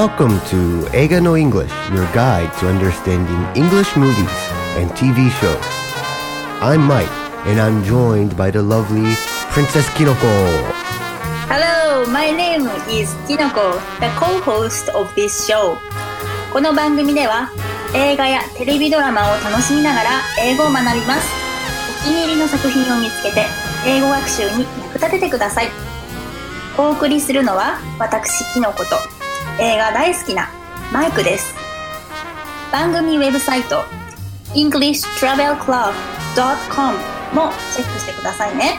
welcome to Ega no English, your guide to understanding English movies and TV shows. I'm Mike, and I'm joined by the lovely Princess Kinoko. Hello, my name is Kinoko, the co-host of this show. この番組では映画やテレビドラマを楽しみながら英語を学びます。お気に入りの作品を見つけて英語学習に役立ててください。お送りするのは私キノコと映画大好きなマイクです番組ウェブサイト englishtravelclub.com もチェックしてくださいね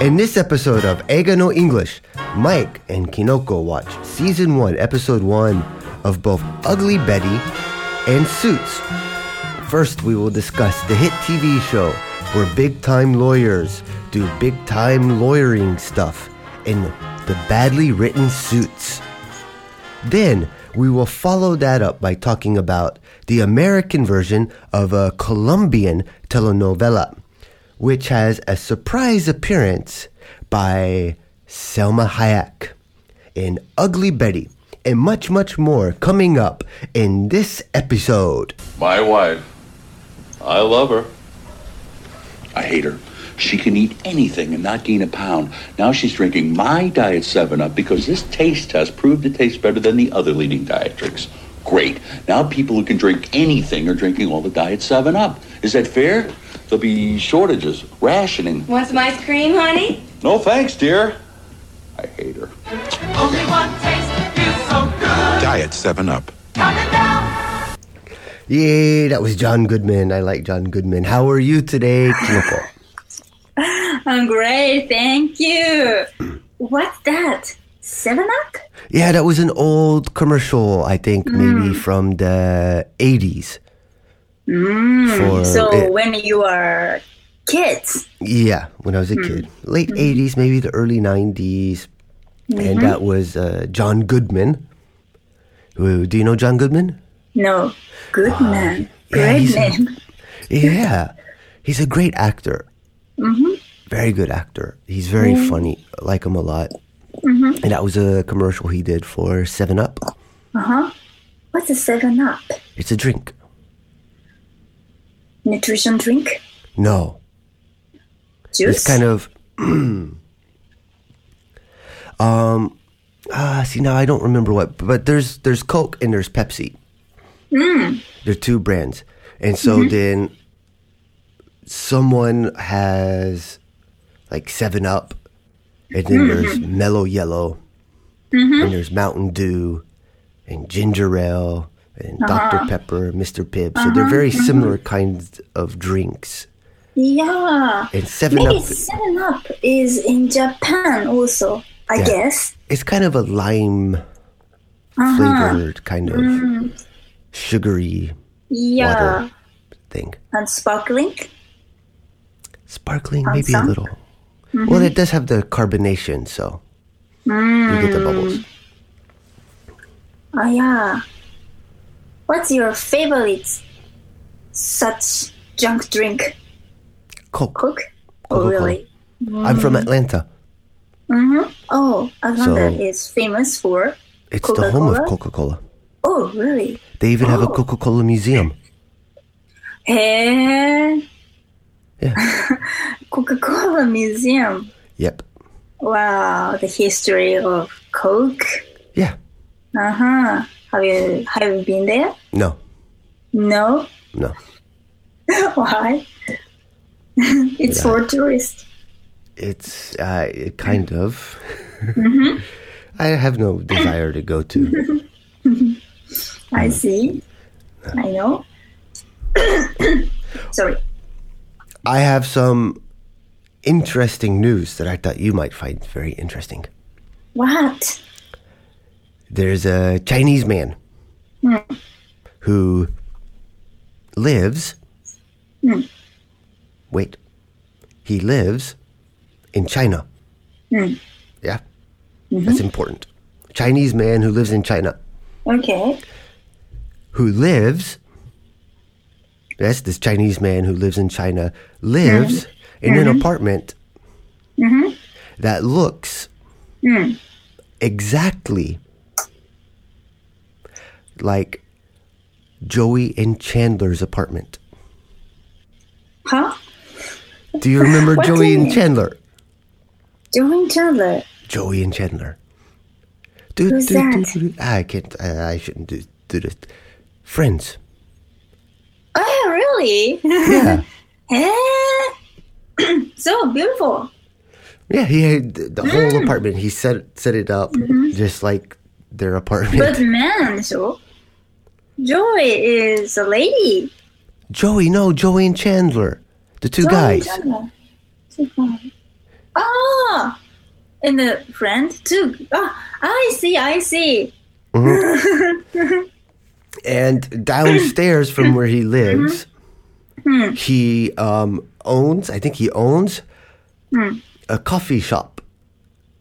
In this episode of Eiga no English, Mike and Kinoko watch Season 1, Episode 1 of both Ugly Betty and Suits. First, we will discuss the hit TV show where big time lawyers do big time lawyering stuff in the badly written suits. Then, we will follow that up by talking about the American version of a Colombian telenovela, which has a surprise appearance by Salma Hayek in Ugly Betty, and much, much more coming up in this episode. My wife. I love her. I hate her. She can eat anything and not gain a pound. Now she's drinking my Diet 7 Up because this taste test proved it tastes better than the other leading diet drinks. Great. Now people who can drink anything are drinking all the Diet 7 Up. Is that fair? There'll be shortages, rationing. Want some ice cream, honey? No thanks, dear. I hate her. Only one taste feels so good. Diet 7 Up. Count. Yay, that was John Goodman. I like John Goodman. How are you today, Kinoko? I'm great, thank you. What's that? Seven Up? Yeah, that was an old commercial, I think, maybe mm. from the 80s. Mm, For So it- when you are kids, Yeah, when I was a hmm. kid. Late hmm. 80s, maybe the early 90s. And mm-hmm. that was uh, John Goodman. Who- Do you know John Goodman? no, good man, Ah, yeah, great name. Yeah, he's a great actor. Mm-hmm. Very good actor. He's very funny. I like him a lot. And that was a commercial he did for 7 Up. Uh huh. What's a Seven Up? It's a drink. Nutrition drink? No, Juice? it's kind of. um, ah, see now I don't remember what, but there's there's Coke and there's Pepsi. Mm. They're two brands, and so then someone has like Seven Up, and then mm-hmm. there's Mellow Yellow, mm-hmm. and there's Mountain Dew, and Ginger Ale, and uh-huh. Dr Pepper, Mr Pibb. So they're uh-huh. very mm-hmm. similar kinds of drinks. yeah. And Seven Maybe Up. Seven Up is in Japan also, I Yeah. guess. it's kind of a lime uh-huh. flavored kind of mm. sugary Yeah. water thing. And sparkling? Sparkling, And maybe a some? Little. Well, mm-hmm. it does have the carbonation, so you get the mm. bubbles. Oh, yeah. What's your favorite such junk drink? Coke. Coke? Oh, Coca-Cola. really? I'm from mm. Atlanta. Mm-hmm. Oh, Atlanta So- is famous for. It's the home of Coca-Cola? Oh, really? They even have a Oh. Coca Cola museum. Hey, Yeah. Coca-Cola Museum. yep. Wow, the history of Coke. Yeah. Uh huh. Have you have you been there? No. No. No. Why? it's for tourists. It's uh, it kind of. I have no desire to go to. I see. I know. Sorry. I have some interesting news that I thought you might find very interesting. What? There's a Chinese man hmm. who lives. Hmm. Wait. He lives in China. Hmm. Yeah. Mm-hmm. That's important. Chinese man who lives in China. Okay. Who lives. Yes, this Chinese man who lives in China lives mm-hmm. in an mm-hmm. apartment mm-hmm. that looks mm. exactly like Joey and Chandler's apartment. Huh? Do you remember Joey and? Chandler? Joey and Chandler. Joey and Chandler. Do, Who's do, that? do. I can't. I, I shouldn't do, do this. Friends. Oh, really? Yeah. Eh? so beautiful. yeah. He had the the Mm. whole apartment. He set set it up just like their apartment. Mm-hmm. But man, so Joey is a lady. Joey, no, Joey and Chandler, the two Joey guys. Chandler. Ah, and the friend too. Ah, I see. I see. And downstairs from where he lives, he um, owns. I think he owns a coffee shop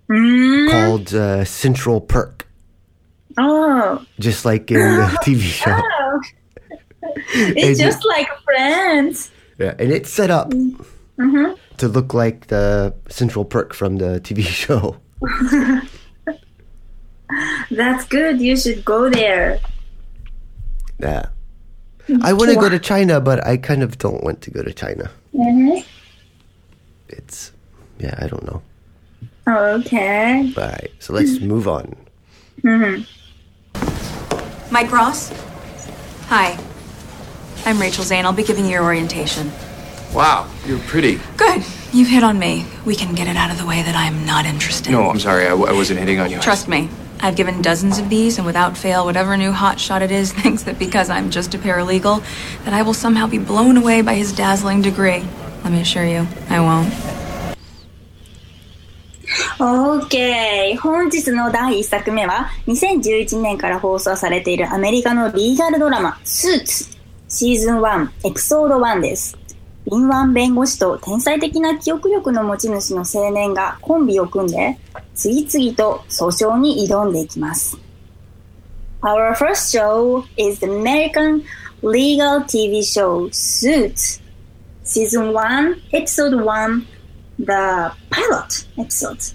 called uh, Central Perk, Oh, just like in the TV show. oh. It's just like friends. Yeah, and it's set up to look like the Central Perk from the TV show. That's good. You should go there. Yeah. I want to go to China, but I kind of don't want to go to China. Mhm. It's, yeah, I don't know. Okay. All right, so let's move on. Mike Ross? Hi. I'm Rachel Zane. I'll be giving you your orientation. Wow, you're pretty. Good. You've hit on me. We can get it out of the way that I'm not interested. No, I'm sorry, I, w- I wasn't hitting on you. Trust me. I've given dozens of these, and without fail, whatever new hotshot it is thinks that because I'm just a paralegal, that I will somehow be blown away by his dazzling degree. Let me assure you, I won't. オーケー本日の第1作目は2011年から放送されているアメリカのリーガルドラマスーツシーズン1エピソード1です。 敏腕弁護士と天才的な記憶力の持ち主の青年がコンビを組んで、次々と訴訟に挑んでいきます。Our first show is the American legal TV show Suits, Season 1, Episode 1, the pilot episode,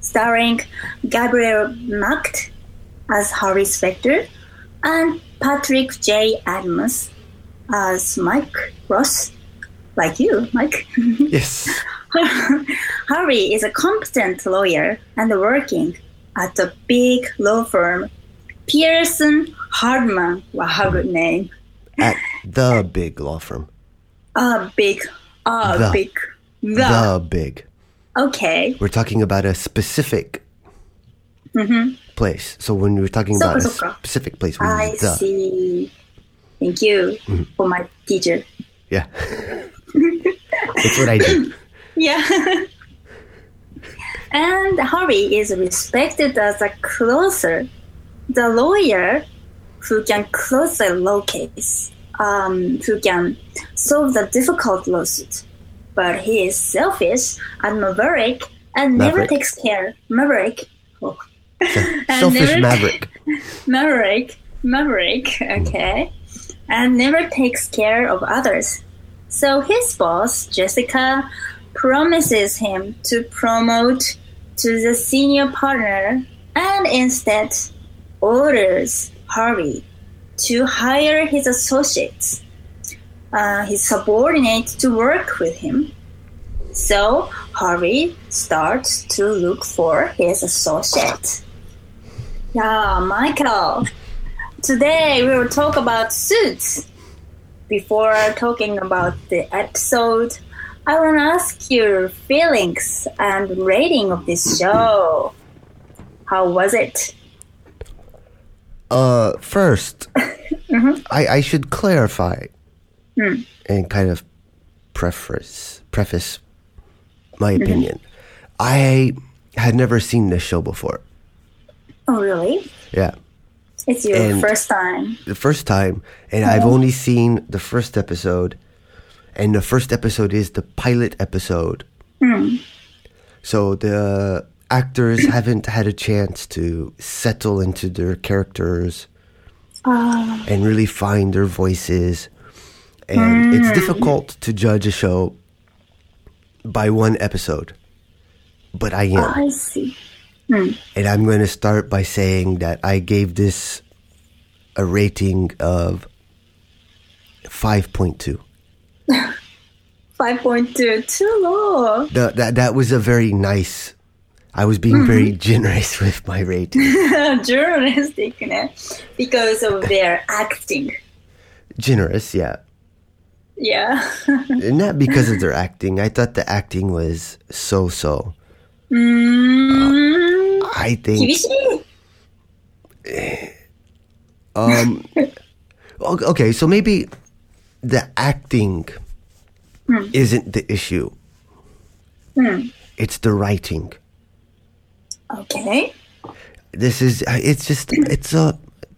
starring Gabriel Macht as Harvey Specter and Patrick J. Adams as Mike Ross like you, Mike. Yes. Harry is a competent lawyer and working at the big law firm Pearson Hardman. Wow, good name. At the big law firm. A big. A the. big. The. the big. Okay. We're talking about a specific mm-hmm. place. So when we're talking so, about so, a specific place, we I the. see. Thank you mm-hmm. for my teacher. Yeah. It's what I do. Yeah. and Harry is respected as a closer, the lawyer who can close a law case, um, who can solve the difficult lawsuit. But he is selfish and maverick and never takes care. Maverick. Oh. Selfish maverick. Maverick, Maverick, okay, and never takes care of others. So his boss, Jessica, promises him to promote to the senior partner and instead orders Harvey to hire his associates, uh, his subordinate, to work with him. So Harvey starts to look for his associate. Yeah, Michael. Today we will talk about suits. Before talking about the episode, I want to ask your feelings and rating of this show. How was it? Uh, first, mm-hmm. I, I should clarify hmm. and kind of preface preface my mm-hmm. opinion. I had never seen this show before. Oh, really? Yeah, It's your And- first time. the first time, and I've only seen the first episode, and the first episode is the pilot episode. Hmm. So the actors haven't had a chance to settle into their characters ah. and really find their voices. And it's hmm. difficult to judge a show by one episode. But I am. I see. Hmm. And I'm going to start by saying that I gave this a rating of 5.2. 5.2 too low. The, that, that was a very nice. I was being very mm-hmm. generous with my rating. Journalistic because of their acting. generous, yeah. Yeah. Not because of their acting. I thought the acting was so so. うー ん。 I 厳 think しい um o- okay, so maybe the acting isn't the issue. It's the writing. Okay. This is uh, it's just it's a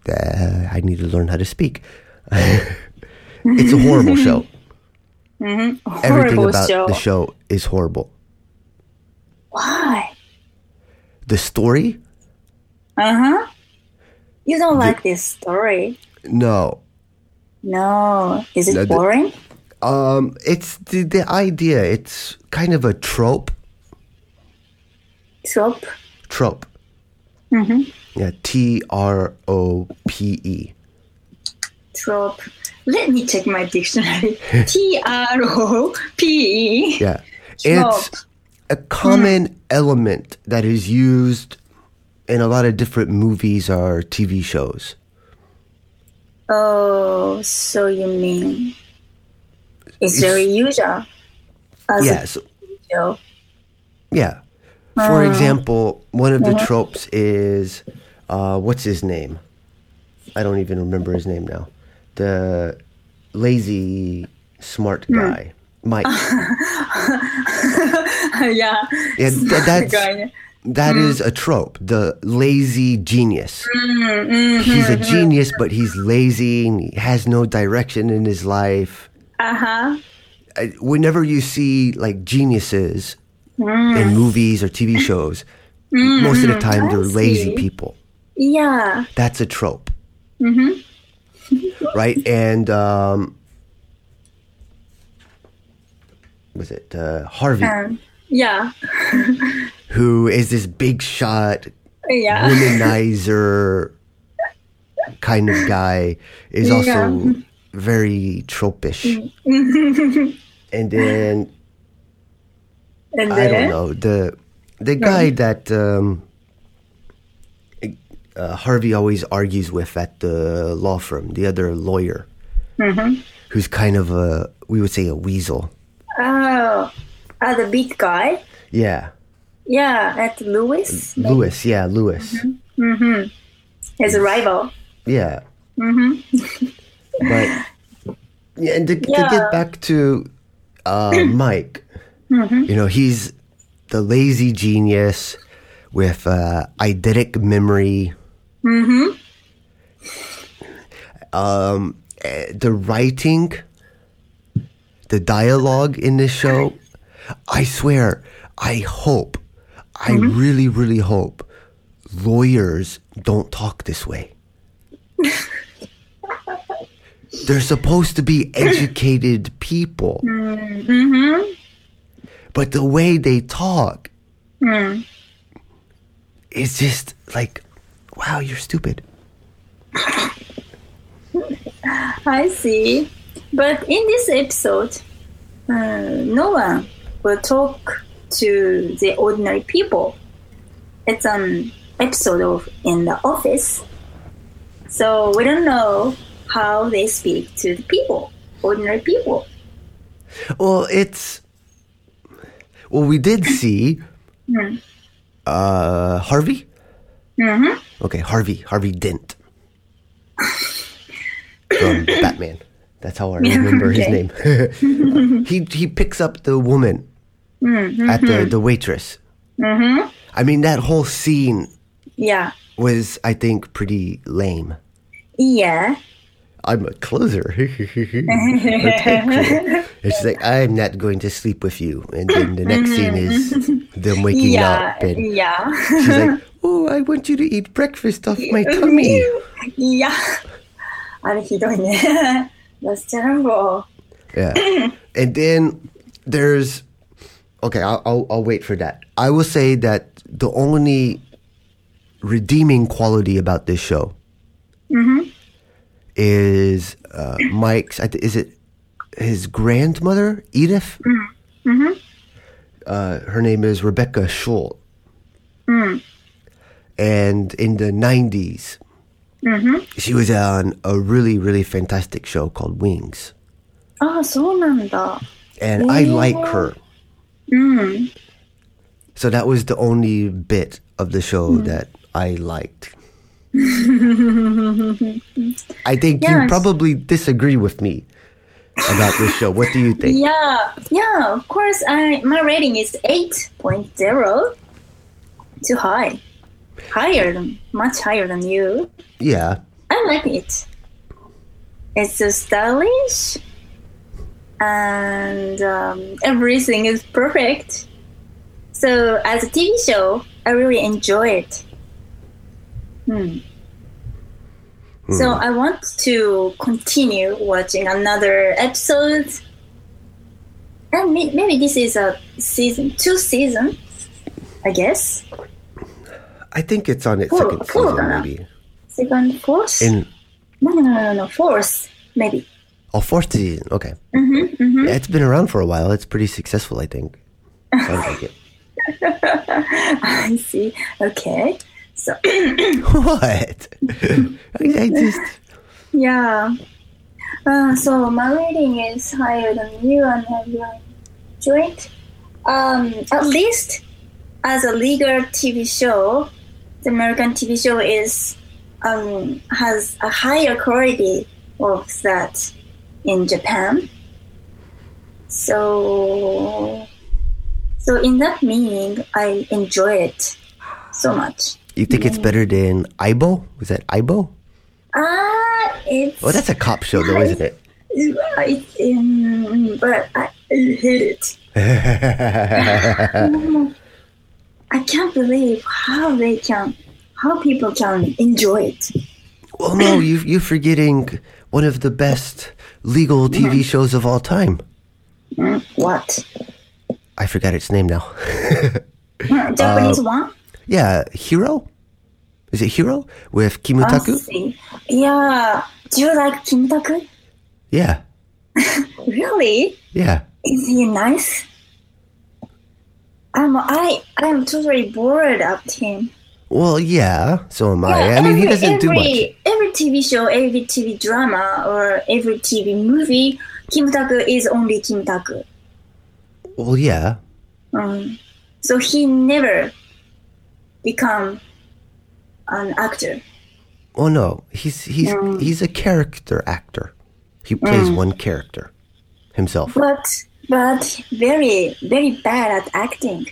uh, I need to learn how to speak. it's a horrible show. Everything Horrible about show. the show is horrible. Why? The story? Uh-huh. You don't like this story. No. No. Is it No, the- boring? Um, it's the, the idea. It's kind of a trope. Trope? Trope. Mm-hmm. Yeah, T R O P E. Trope. Let me check my dictionary. T-R-O-P-E. Yeah, Trope. it's a common element that is used in a lot of different movies or TV shows. Oh, so you mean it's very usual Yes. a show. Yeah. For hmm. example, one of the hmm. tropes is uh, what's his name? I don't even remember his name now. The lazy smart hmm. guy, Mike. yeah. Yeah, th- that's that is a trope. The lazy genius. He's a genius, but he's lazy and he has no direction in his life. Uh-huh. Uh, Whenever you see like geniuses in movies or TV shows, most of the time they're lazy people. Yeah. That's a trope. Mm-hmm. right? And um, was it uh, Harvey, Um, yeah. who is this big shot Yeah. womanizer kind of guy, is also Yeah. very tropish. and then And I don't know the the guy that um, uh, Harvey always argues with at the law firm, the other lawyer, who's kind of a we would say a weasel. Oh, uh, the big guy. Yeah, Yeah, at Louis. Louis. Yeah, Louis. Mm-hmm. His rival. Yeah. Mm-hmm. but yeah, and to, to get back to uh, Mike, you know, he's the lazy genius with uh, eidetic memory. Mm-hmm. Um, eh, the writing, the dialogue in this show, I swear, I hope, I mm-hmm. really, really hope lawyers don't talk this way. They're supposed to be educated people. Mm-hmm. But the way they talk mm. is just like, wow, you're stupid. I see. But in this episode, uh, no one will talk to the ordinary people. It's an episode of in the office, so we don't know how they speak to the people, ordinary people. Well, it's. Well, we did see uh, Harvey. Mm-hmm. Okay, Harvey. Harvey Dent from Batman. That's how I remember his name. he he picks up the woman at the the waitress. Mm-hmm. I mean, that whole scene Yeah, was, I think, pretty lame. yeah, I'm a closer. it's like I'm not going to sleep with you, and then the next scene is them waking yeah, up, and yeah, she's like, "Oh, I want you to eat breakfast off my tummy." yeah. あれひどいね。 that's terrible. Yeah, and then there's okay. I'll, I'll I'll wait for that. I will say that the only redeeming quality about this show is uh, Mike's. Is it his grandmother, Edith? Mm-hmm. Uh, her name is Rebecca Schull. And in the 90s, she was on a really, really fantastic show called Wings. ああ、そうなんだ。 And I Yeah. like her. So that was the only bit of the show that I liked. I think you Yes. probably disagree with me about this show. What do you think? Yeah, yeah, of course, I, my rating is 8.0. Too high. Higher than, much higher than you. Yeah. I like it. It's so stylish. And um, everything is perfect. So, as a TV show, I really enjoy it. Hmm. So, I want to continue watching another episode. And maybe this is a season, two season, I guess. I think it's on its Four- second four season, maybe. Second, fourth? In no, no, no, no, no, fourth, maybe. oh, fourth season. Okay. Mm-hmm, Yeah, it's been around for a while. It's pretty successful, I think. Sounds like it. I see. Okay. So, what? I, just. yeah. Uh, so my rating is higher than you, and enjoy it. Um, at least as a legal TV show, the American TV show is um, has a higher quality of that in Japan. So, so in that meaning, I enjoy it so much. You think it's better than Aibo? Was that Aibo? Ah, it's Oh, that's a cop show, though, isn't it? right, um, but I hate it. I can't believe how they can, how people can enjoy it. Well, no, you, you're forgetting one of the best legal TV shows of all time. Mm, what? I forgot its name now. Mm, uh, Japanese one? yeah, Hero? Is it Hero? With Kimutaku? Yeah. Do you like Kimutaku? Yeah, Really? yeah. Is he nice? I'm I I'm totally bored of him. Well, yeah, so am I. Yeah, I mean, he every- doesn't do much. every, Every TV show, every TV drama, or every TV movie, Kim Taku is only Kim Taku. Well, yeah. Um, so he never become an actor. Oh no, he's he's he's a character actor. He plays one character himself. But but very very bad at acting.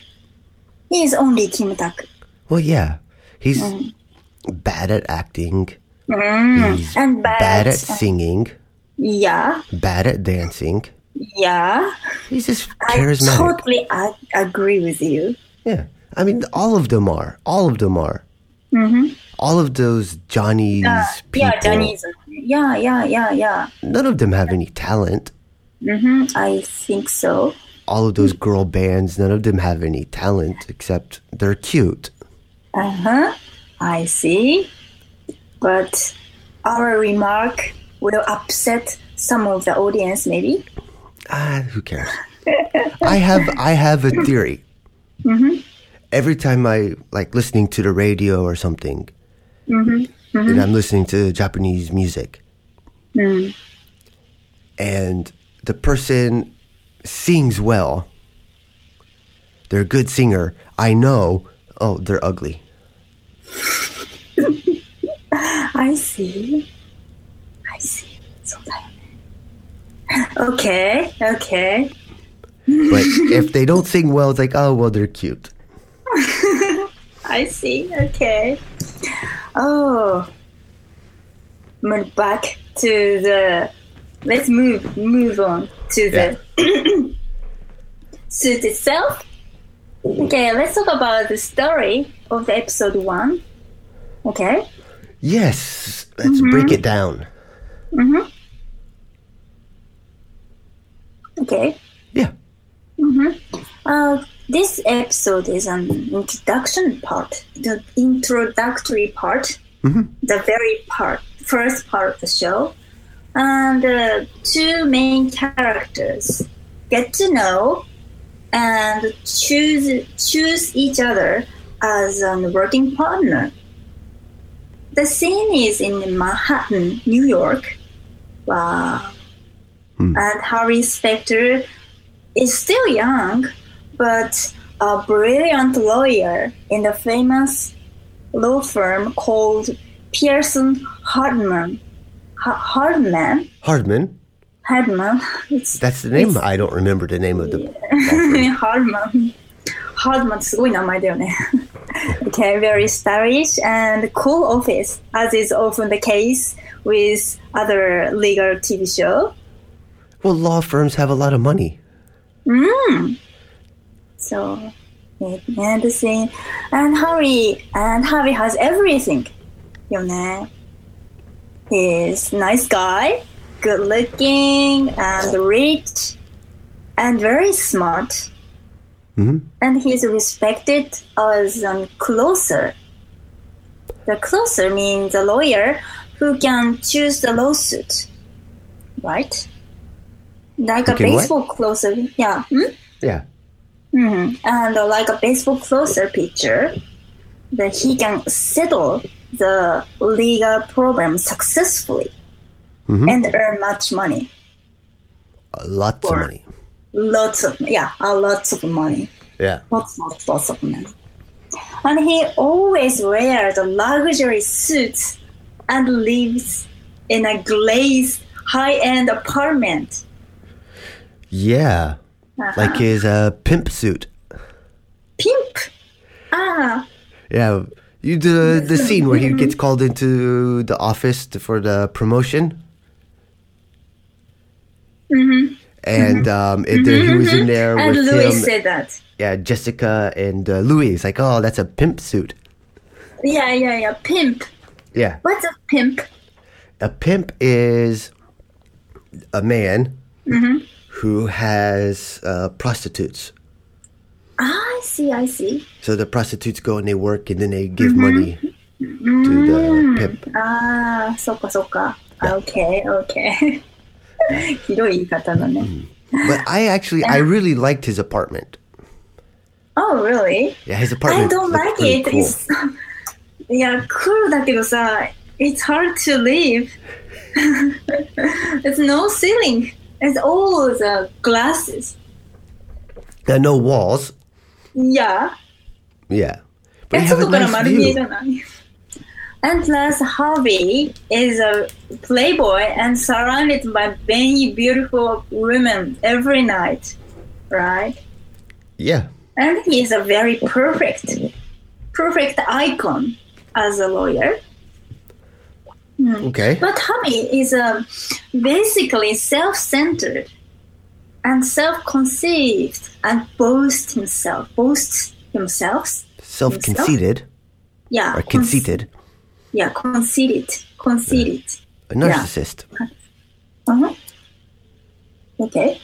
He is only Kim Taku. Well, yeah, he's bad at acting. He's Mm. And bad, bad at singing. yeah Bad at dancing. yeah. He's just charismatic. I totally ag- agree with you. Yeah, I mean, all of them are. All of them are. All of those Johnny's people. Mm-hmm. Yeah, Chinese. Yeah, yeah, yeah, yeah. None of them have any talent. Hmm I think so. All of those girl bands, none of them have any talent except they're cute. Uh huh. I see. But our remark will upset some of the audience, maybe. Ah, who cares? I have I have a theory. Every time I like listening to the radio or something, and I'm listening to Japanese music, and the person sings well, they're a good singer. I know, oh, they're ugly. I see. I see. Okay, okay. But if they don't sing well, it's like, oh, well, they're cute. I see, okay. Oh, but back to the Let's move move on to the suit itself. Okay, let's talk about the story of the episode one. Okay. Yes, let's mm-hmm. break it down. Mm-hmm. Okay. Yeah. Mm-hmm. Uh, this episode is an introduction part, the introductory part, the very part, first part of the show. And the two main characters get to know and choose choose each other as a working partner. The scene is in Manhattan, New York. Wow. Hmm. And Harvey Specter is still young, but a brilliant lawyer in the famous law firm called Pearson Hardman. Hardman. Hardman. Hardman. It's, That's the name. I don't remember the name of the. Yeah. Hardman. Hardman name okay, very stylish and cool office, as is often the case with other legal TV show. Well, law firms have a lot of money. Mm. So, and the same, and Harry, and Harry has everything, you know. He's nice guy, good looking, and rich, and very smart. Hmm. And he's respected as a closer. The closer means a lawyer who can choose the lawsuit, right? Like a can what? baseball closer, yeah. Hmm? Yeah. and uh, like a baseball closer pitcher, that he can settle the legal program successfully and earn much money. Uh, Lots of money. Lots of yeah, a lots of money. Yeah. Lots, lots, lots of money. And he always wears a luxury suits and lives in a glazed high-end apartment. Yeah. Like his uh, pimp suit. Pimp. Ah, Yeah. You the the scene where he gets called into the office to, for the promotion. And um, it, there, he was in there and with Louis him. said that. yeah, Jessica and uh, Louis. It's like, oh, that's a pimp suit. Yeah, yeah, yeah. Pimp. Yeah. What's a pimp? A pimp is a man who has uh, prostitutes. Ah, I see, I see. So the prostitutes go and they work and then they give money to the pimp. ああ、そっかそっか。Okay, okay. ひどい言い方だね。 But I actually, I really liked his apartment. Oh, really? Yeah, his I apartment don't looked like pretty it. cool. It's, いや、cool だけどさ、it's hard to live. It's no ceiling. It's all the glasses. There are no walls. Yeah. Yeah. And plus, Harvey is a playboy and surrounded by many beautiful women every night, right? Yeah. And he is a very perfect, perfect icon as a lawyer. Hmm. Okay. But Harvey is a basically self-centered and self-conceived and boasts himself, boasts himself. Self conceited Yeah, or con- conceited. Yeah, conceited, conceited. A narcissist. Uh-huh. Okay.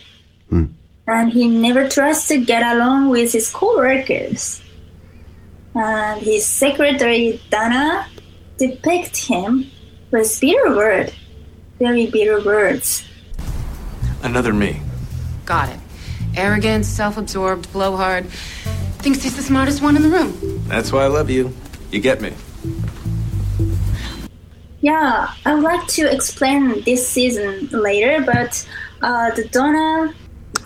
And he never tries to get along with his co-workers. And his secretary Dana depict him with bitter words, very bitter words. Another me. Got it. Arrogant, self absorbed, blowhard. Thinks he's the smartest one in the room. That's why I love you. You get me. Yeah, I would like to explain this season later, but uh, the Donna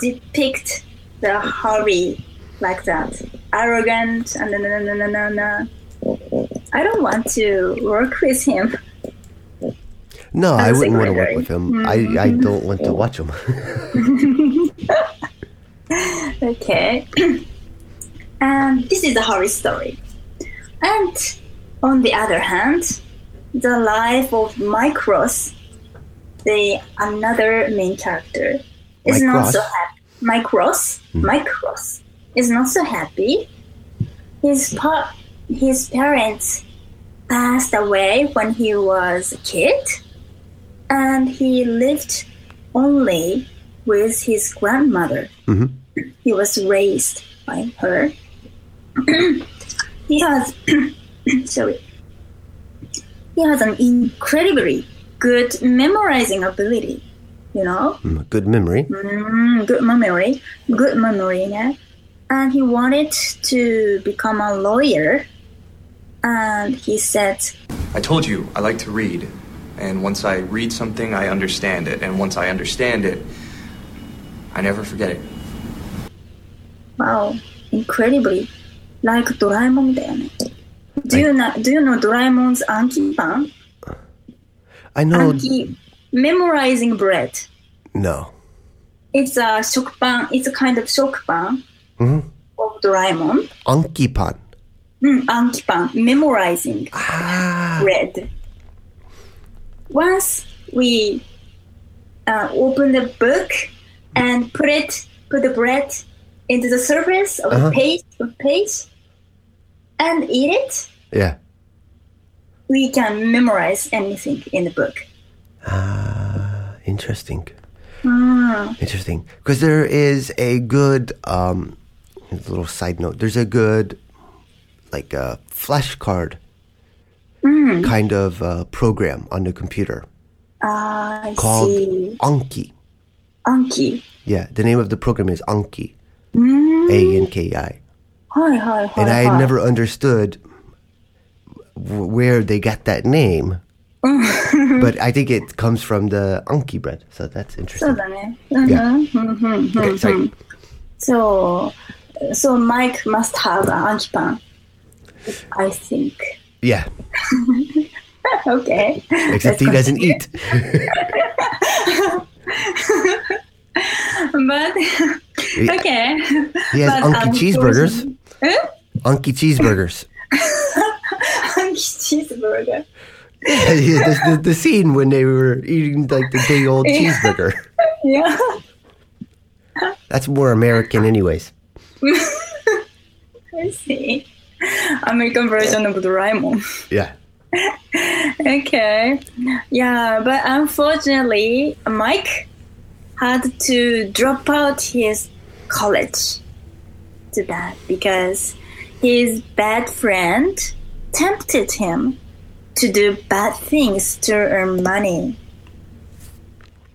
depict the Harvey like that, arrogant and na na na na na na. I don't want to work with him. No, I wouldn't want to work with him. Hmm. I, I don't want to watch him. Okay. and um, this is a horror story. And on the other hand, the life of Mike Ross, the another main character, is Mike not Ross? so happy. Mike Ross, hmm. Mike Ross is not so happy. His pa- his parents passed away when he was a kid, and he lived only with his grandmother he was raised by her. he has sorry. He has an incredibly good memorizing ability. You know, Mm, Good memory. mm, good memory, good memory, yeah. And he wanted to become a lawyer. And he said, I told you I like to read, and once I read something, I understand it, and once I understand it, I never forget it. "Wow, incredibly, like ドラえもんだよね." Do you know? Do you know Doraemon's Anki Pan? I know. Anki, memorizing bread. No. It's a shokpan. It's a kind of shokpan Mhm. of Doraemon. Ankipan. Mm, Ankipan, memorizing Ah. bread. Once we uh, open the book and put it, put the bread into the surface of Uh-huh. the page, of page, and eat it, Yeah. we can memorize anything in the book. Ah, interesting. Mm. Interesting. Because there is a good, um, little side note, there's a good, like, a flashcard Mm. kind of uh, program on the computer I called see. Anki. Anki. Yeah, the name of the program is Anki. Mm. A N K I. Hi, hi, hi. And I hi. never understood w- where they got that name. but I think it comes from the Anki bread. So that's そ interesting. うだね。うん Yeah. うんうんうん Okay, sorry. So, so Mike must have an ankipan. I think. Yeah, Okay. except he doesn't continue. eat. But okay. He has But Anki cheeseburgers. unfortunately- Huh? Anki cheeseburgers. Anki cheeseburger. Yeah, the, the, the scene when they were eating like the big old Yeah. cheeseburger. Yeah. That's more American, anyways. I see. American version of Doraemon. Yeah. Okay. Yeah, but unfortunately, Mike had to drop out his college to that because his bad friend tempted him to do bad things to earn money.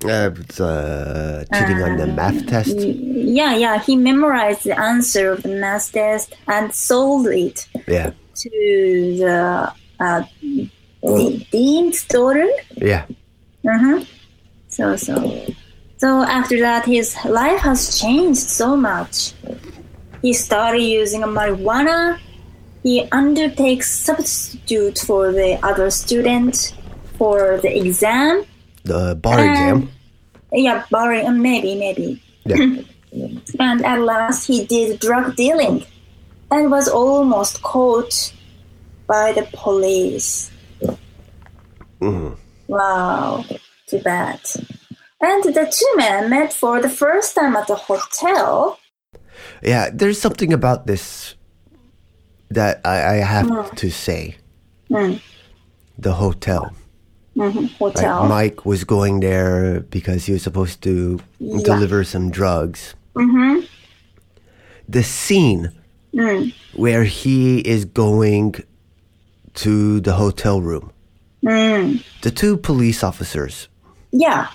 Uh, uh, cheating on the math test. Yeah, yeah, he memorized the answer of the math test and sold it Yeah. to the uh, de- dean's daughter. Yeah. Mm-hmm. So so so after that, his life has changed so much. He started using marijuana. He undertakes substitute for the other student for the exam. The bar And- exam. Yeah, bar uh, maybe maybe. Yeah. And at last, he did drug dealing, and was almost caught by the police. Mhm. Wow, too bad. And the two men met for the first time at the hotel. Yeah, there's something about this that I, I have Mm. to say. Mm. The hotel. Mhm, Right? Hotel. Mike was going there because he was supposed to Yeah. deliver some drugs. Mm-hmm. The scene Mm. where he is going to the hotel room. Mm. The two police officers, Yeah.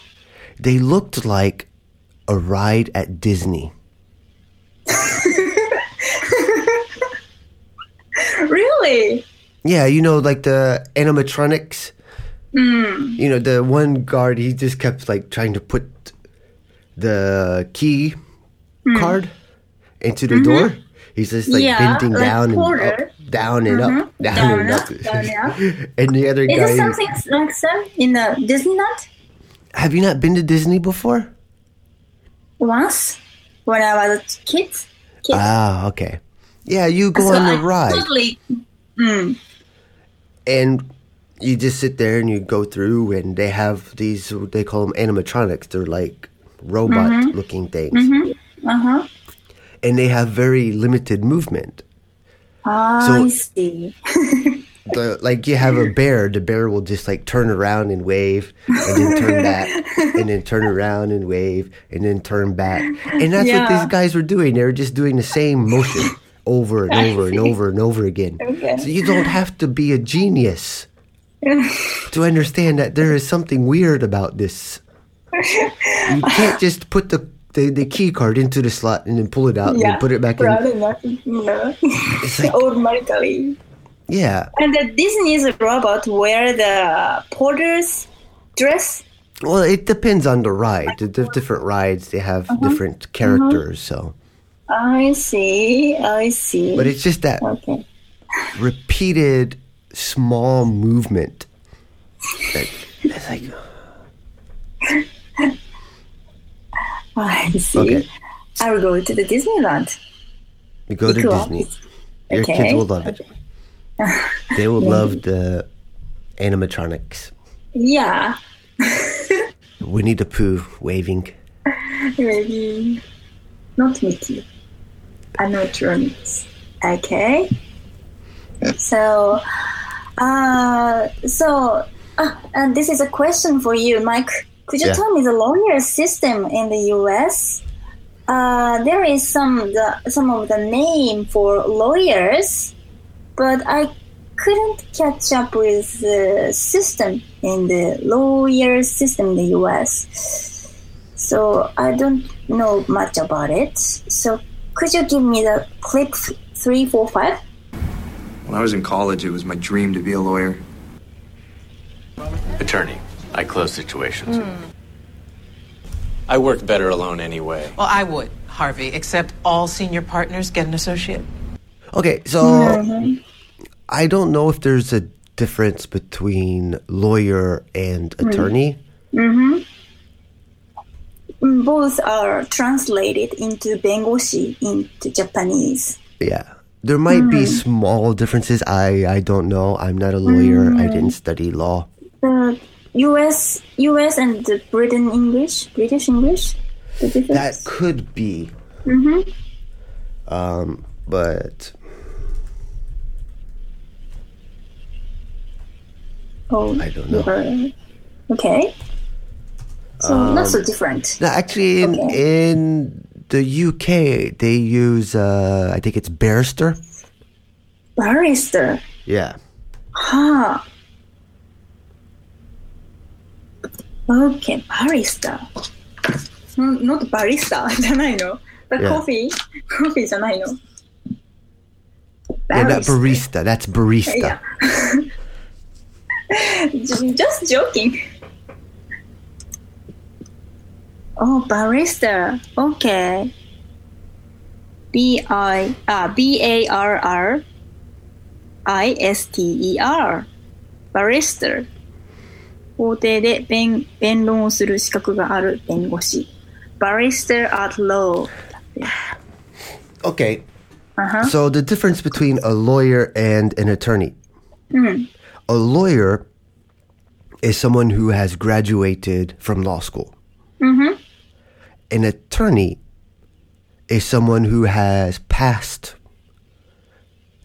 they looked like a ride at Disney. Really? Yeah, you know, like the animatronics. Mm. You know, the one guard, he just kept like trying to put the key Mm. card into the Mhm. door. He's just like Yeah, bending like down and up, down and Mhm. up, down, Down and up. down and up. and the other Is guy. it something like that in the Disneyland? Have you not been to Disney before? Once, when I was a kid. kid. Ah, okay. Yeah, you go So on the I ride. Totally. Mm. and you just sit there and you go through and they have these they call them animatronics they're like robot Mhm. looking things Mm-hmm. Uh huh. and they have very limited movement Ah, So- I see. the, like you have a bear the bear will just like turn around and wave and then turn back and then turn around and wave and then turn back and that's what these guys were doing they were just doing the same motion over and over and over and over again Okay. so you don't have to be a genius to understand that there is something weird about this. You can't just put the, the, the key card into the slot and then pull it out and Yeah. then put it back in. Rather no. It's like, automatically. yeah. And the Disney's robot wear the porter's dress. Well, it depends on the ride. The diff- different rides, they have Uh-huh. different characters. So, I see. I see. but it's just that okay. repeated small movement. That, it's like, I see. Okay. I will go to the Disneyland. you go to. Disney. Your Okay. kids will love it. They will love the animatronics. Yeah. Winnie the Pooh waving. Maybe not Mickey. Animatronics. Okay. So, uh, so, uh, and this is a question for you, Mike. Could you Yeah. tell me the lawyer system in the U.S.? Uh, there is some the some of the name for lawyers, but I couldn't catch up with the system in the lawyer system in the U.S. So I don't know much about it. So could you give me the clip three, four, five? When I was in college, it was my dream to be a lawyer. Attorney. I close situations. Mm. I work better alone anyway. Well, I would, Harvey, except all senior partners get an associate. Okay, so mm-hmm. I don't know if there's a difference between lawyer and attorney. Mm-hmm. Both are translated into Bengoshi into Japanese. Yeah. There might be mm. small differences. I, I don't know. I'm not a lawyer. I mm. didn't study law. The U.S. U.S. and the Britain English, British English, the That could be. Mm-hmm. Um, but oh, I don't know. Okay. So not so um, different. no, actually, in Okay. in the UK, they use uh, I think it's barrister. Barrister. Yeah. Huh. Okay, barista. No, not barista じゃないの The Yeah. coffee? Coffee じゃないの Yeah, not Barista. barista. That's barista. Yeah. Ju- Just joking. Oh, barista. Okay. B I ah B A R R I S T E R. Barrister. 法廷で弁弁論をする資格がある弁護士。Barrister at law. Okay. Uh-huh. So the difference between a lawyer and an attorney. A lawyer is someone who has graduated from law school. An attorney is someone who has passed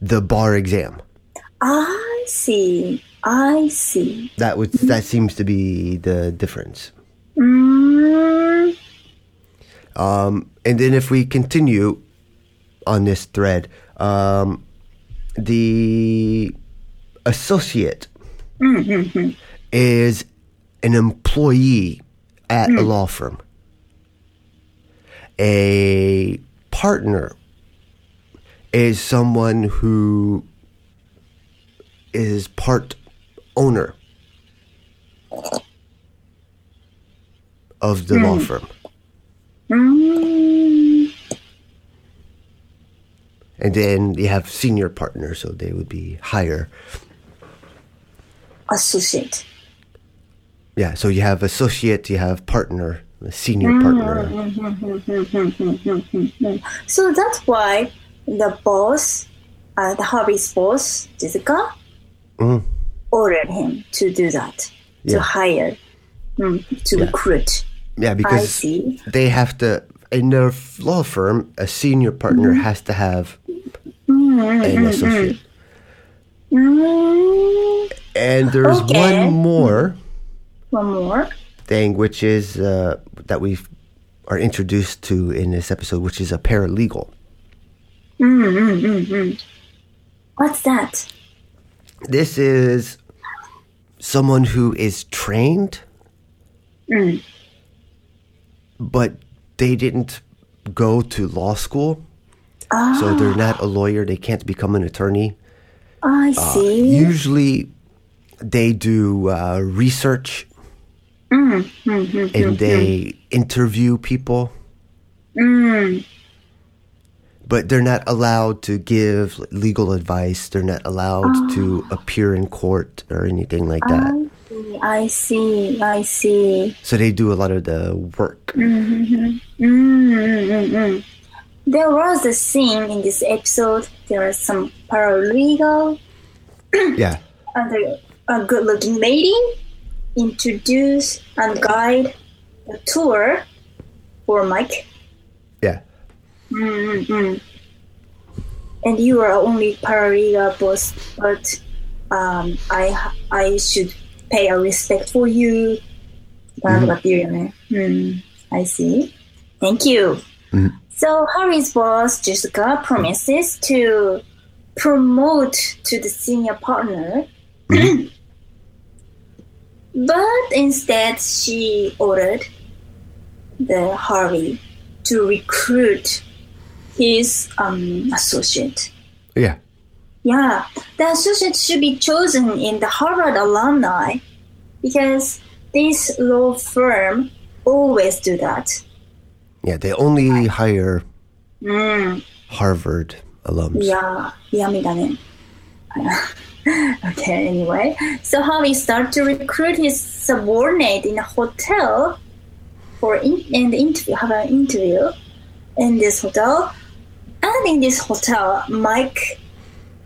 the bar exam. I see. I see. That would that seems to be the difference. Mm, Um, and then if we continue on this thread, um, the associate is an employee at a law firm. A partner is someone who is part owner of the law firm. mm, And then you have senior partners, so they would be higher. associate. Yeah, so you have associate, you have partner, senior mm-hmm, partner. Mm-hmm, mm-hmm, so that's why the boss, uh, the Harvey's boss, Jessica, ordered him to do that, to Yeah. hire, mm, to Yeah. recruit. Yeah, because they have to, in their law firm, a senior partner has to have an associate. Mm, And there's Okay. one more one more. thing, which is uh, that we are introduced to in this episode, which is a paralegal. What's that? This is someone who is trained, Mm. but they didn't go to law school, so they're not a lawyer. They can't become an attorney. I Uh, see. usually, they do uh, research Mm, mm, mm, and they interview people, mm. but they're not allowed to give legal advice. They're not allowed to appear in court or anything like that. I see. I see. So they do a lot of the work. Mm-hmm. Mm-hmm. There was a scene in this episode. There was some paralegal Yeah. and a, a good-looking lady introduce and guide the tour for Mike. Yeah. Mm-hmm. And you are only Parariga boss, but um, I I should pay a respect for you. Mm-hmm. Mm, I see. Thank you. Mm-hmm. So Harvey's boss Jessica promises to promote to the senior partner. Mm-hmm. but instead she ordered the Harvey to recruit his um, associate. Yeah. Yeah, the associate should be chosen in the Harvard alumni because this law firm always do that. Yeah. They only hire Mm, Harvard alums. yeah, ね. okay, anyway. So Harvey started to recruit his subordinate in a hotel for in, in interview, have an interview in this hotel. And in this hotel, Mike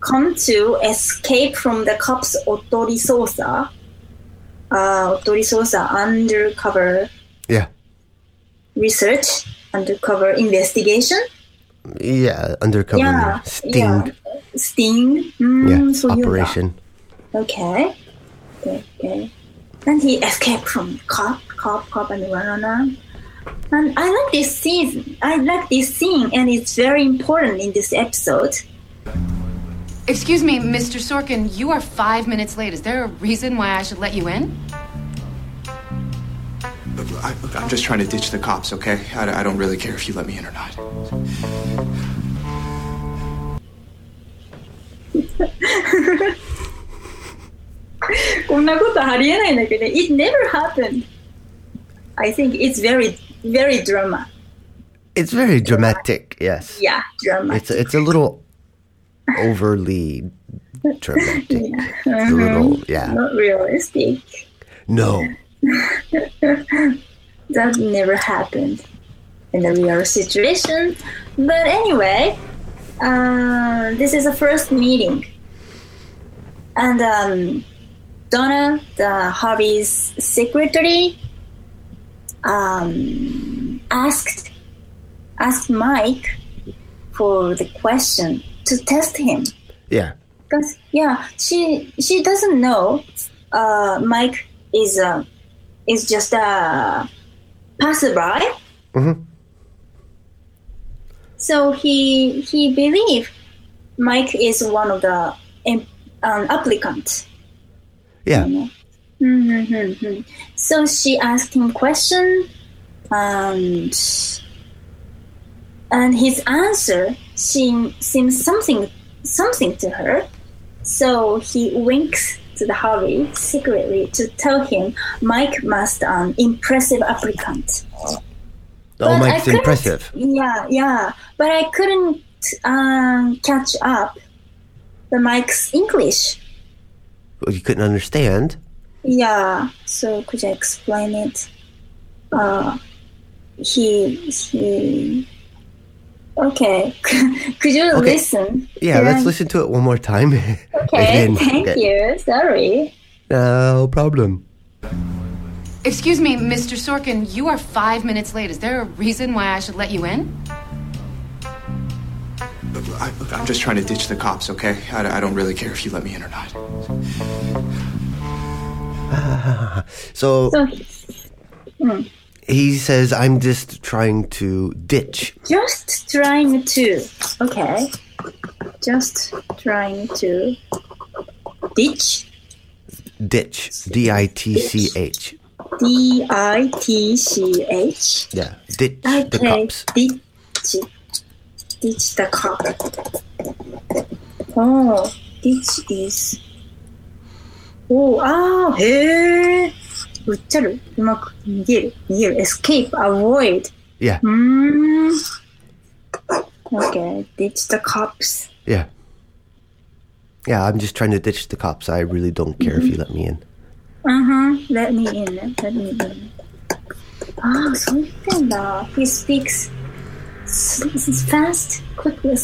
come to escape from the cops Otori Sosa. Uh, Otori Sosa undercover Yeah. research, undercover investigation yeah, undercover yeah, sting. Yeah. Sting. Mm, yeah, so operation. Okay. okay. Okay. And he escaped from cop, cop, cop, and run, run. And I like this scene. I like this scene, and it's very important in this episode. Excuse me, Mr. Sorkin. You are five minutes late. Is there a reason why I should let you in? I, look, I'm just trying to ditch the cops, okay? I, I don't really care if you let me in or not. It never happened. I think it's very, very drama. It's very dramatic. Yes. Yeah, drama. It's it's a little overly dramatic. Yeah. It's a little Mhm. yeah. Not realistic. No. that never happened in the real situation. But anyway, uh, this is the first meeting. And um, Donna, the Harvey's secretary, um, asked asked Mike for the question to test him. Yeah. Because yeah, she she doesn't know uh, Mike is uh, is just a passerby. Mm-hmm. So he he believe Mike is one of the um, um, applicants. Yeah. Mm-hmm. So she asked him question, and and his answer seemed seems something something to her. So he winks to the Harvey secretly to tell him Mike must an impressive applicant. Oh, But Mike's impressive. Yeah, yeah, but I couldn't um, catch up the Mike's English. Well, You couldn't understand. Yeah, so could you explain it? Uh, he he. Okay, could you Okay. listen? Yeah, Can let's I- listen to it one more time. Okay, Again. thank Okay. you. Sorry. No problem. Excuse me, Mr. Sorkin, you are five minutes late. Is there a reason why I should let you in? I, look, I'm just trying to ditch the cops, okay? I, I don't really care if you let me in or not. so So, hmm, he says, "I'm just trying to ditch." just trying to. Okay, just trying to ditch. Ditch. D I T C H. D I T C H. Yeah. Ditch the Okay, cops. ditch. Ditch the cop. Oh, ditch is. Oh, ah, おー、あぶっちゃるうまく逃げる逃げる escape avoid yeah mm. okay ditch the cops yeah yeah i'm just trying to ditch the cops i really don't care mm-hmm. if you let me in uh-huh let me in let me in ah, ああ、そう言ってんだ。He speaks fast, quickly.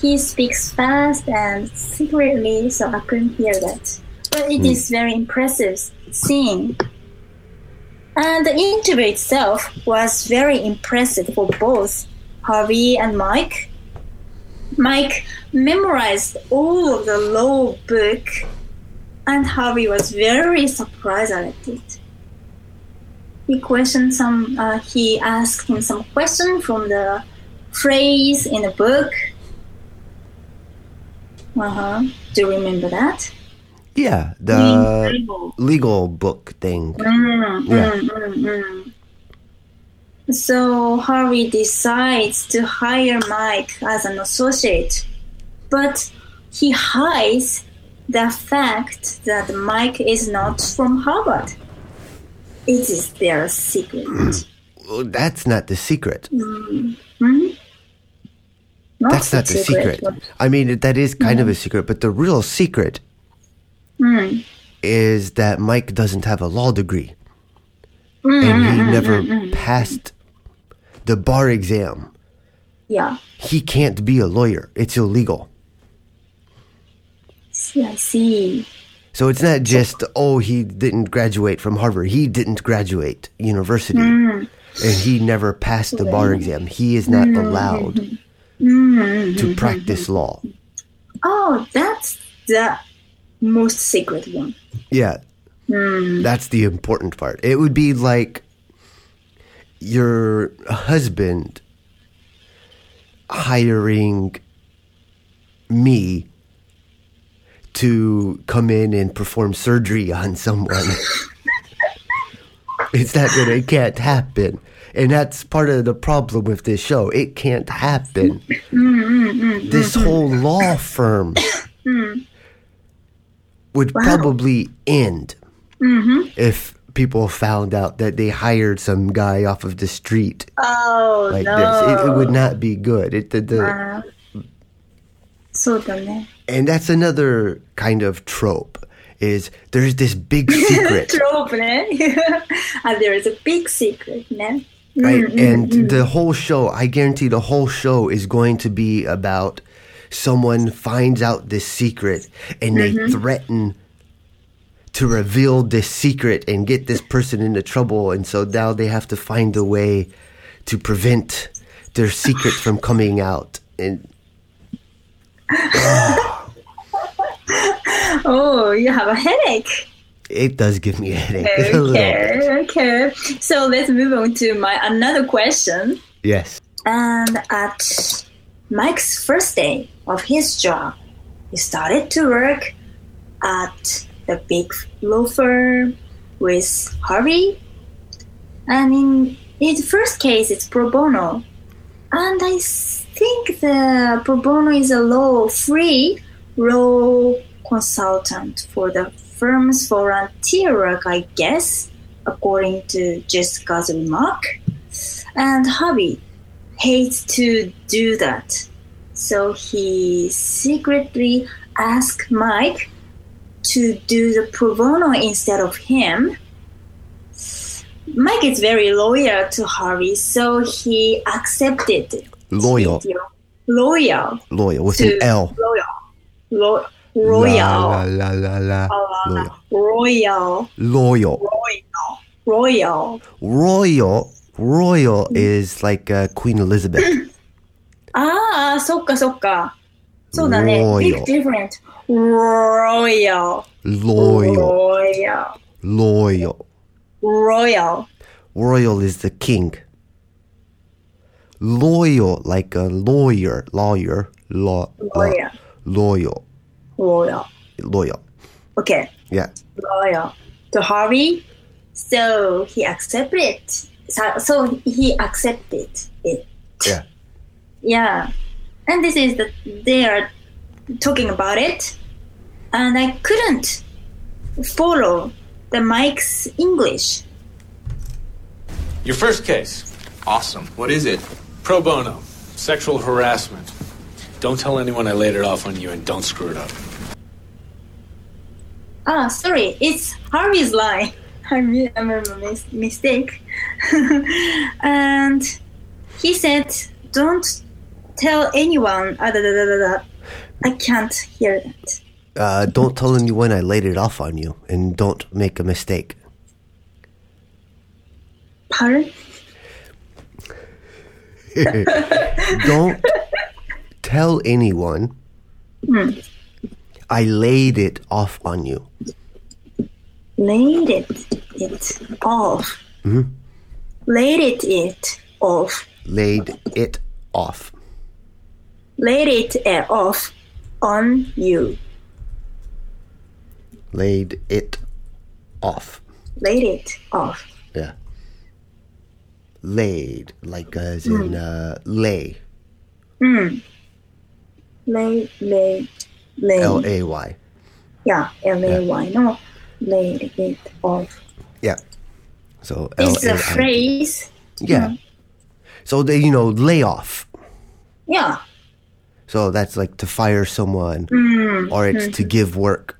He speaks fast and secretly, so I couldn't hear that. But it mm. is very impressive seeing and the interview itself was very impressive for both Harvey and Mike. Mike memorized all of the law book and Harvey was very surprised at it. He questioned some. Uh, he asked him some question from the phrase in the book. Uh huh. Do you remember that? Yeah, the Legal. legal book thing. Mm, Yeah. mm, mm, mm. So Harvey decides to hire Mike as an associate, but he hides the fact that Mike is not from Harvard. It is their secret. Well, that's not the secret. Mm. Hmm? Not That's not the secret. I mean, that is kind of a secret, but the real secret Mm. is that Mike doesn't have a law degree. Mm, And he mm, mm, never mm, passed the bar exam. Yeah. He can't be a lawyer. It's illegal. See, I see. So it's not just, oh, he didn't graduate from Harvard. He didn't graduate university. And he never passed the bar exam. He is not allowed to practice law. Oh, that's the most sacred one. Yeah, Mm. that's the important part. It would be like your husband hiring me to come in and perform surgery on someone. it's not gonna, it can't happen. And that's part of the problem with this show. It can't happen. Mm, mm, mm, This mm, whole law firm Mm would wow. probably end mm-hmm. if people found out that they hired some guy off of the street. Oh, like no. this. It, it, would not be good. It the, the uh, so And that's another kind of trope is there's this big secret. trope, and there is a big secret, ne? Right, mm-hmm. and mm-hmm. the whole show, I guarantee the whole show is going to be about someone finds out this secret and they Mhm. threaten to reveal this secret and get this person into trouble. And so now they have to find a way to prevent their secret from coming out. And Oh, you have a headache. it does give me a headache. a. Okay, okay. So let's move on to my another question. Yes. And at Mike's first day of his job, he started to work at the big law firm with Harvey. And in his first case, it's pro bono. And I think the pro bono is a law free law consultant for the firm's volunteer work, I guess, according to Jessica's remark. And Harvey hates to do that. So he secretly asked Mike to do the pro bono instead of him. Mike is very loyal to Harvey, so he accepted. Loyal. Loyal. Loyal with an L. Loyal. Lo- royal. La, la, la, la, la. Uh, Loyal. royal. Loyal. Royal. Royal. Royal is like uh, Queen Elizabeth. ああ、そっかそっか。そうだね。 Royal. Big different. Royal. Loyal. Royal. Loyal. Royal. Royal is the king. Loyal, like a lawyer. Lawyer. Law. Lawyer. loyal. Royal. Loyal. Okay. Yeah. loyal to Harvey, so he accepted. So, so he accepted it. Yeah. Yeah, and this is the they are talking about it, and I couldn't follow the Mike's English. Your first case. Awesome. What is it? Pro bono. Sexual harassment. Don't tell anyone I laid it off on you and don't screw it up. Ah, sorry, it's Harvey's lie I made I made a mis- mistake. and he said, "Don't tell anyone." Ah, da, da, da. I can't hear it. Uh, don't tell anyone I laid it off on you, and don't make a mistake. Pardon? don't tell anyone Hmm. I laid it off on you. Laid it, it off. Mhm. Laid it, it off. Laid it off. Laid it uh, off on you. Laid it off. Laid it off. Yeah. Laid, like as in uh, lay. Mm. Lay, lay, lay. L A Y. Yeah, L A Y. No, laid it off. Yeah. So L It's a phrase. Yeah. So they, you know, lay off. Yeah. So that's like to fire someone, Mm, or it's to mhm. give work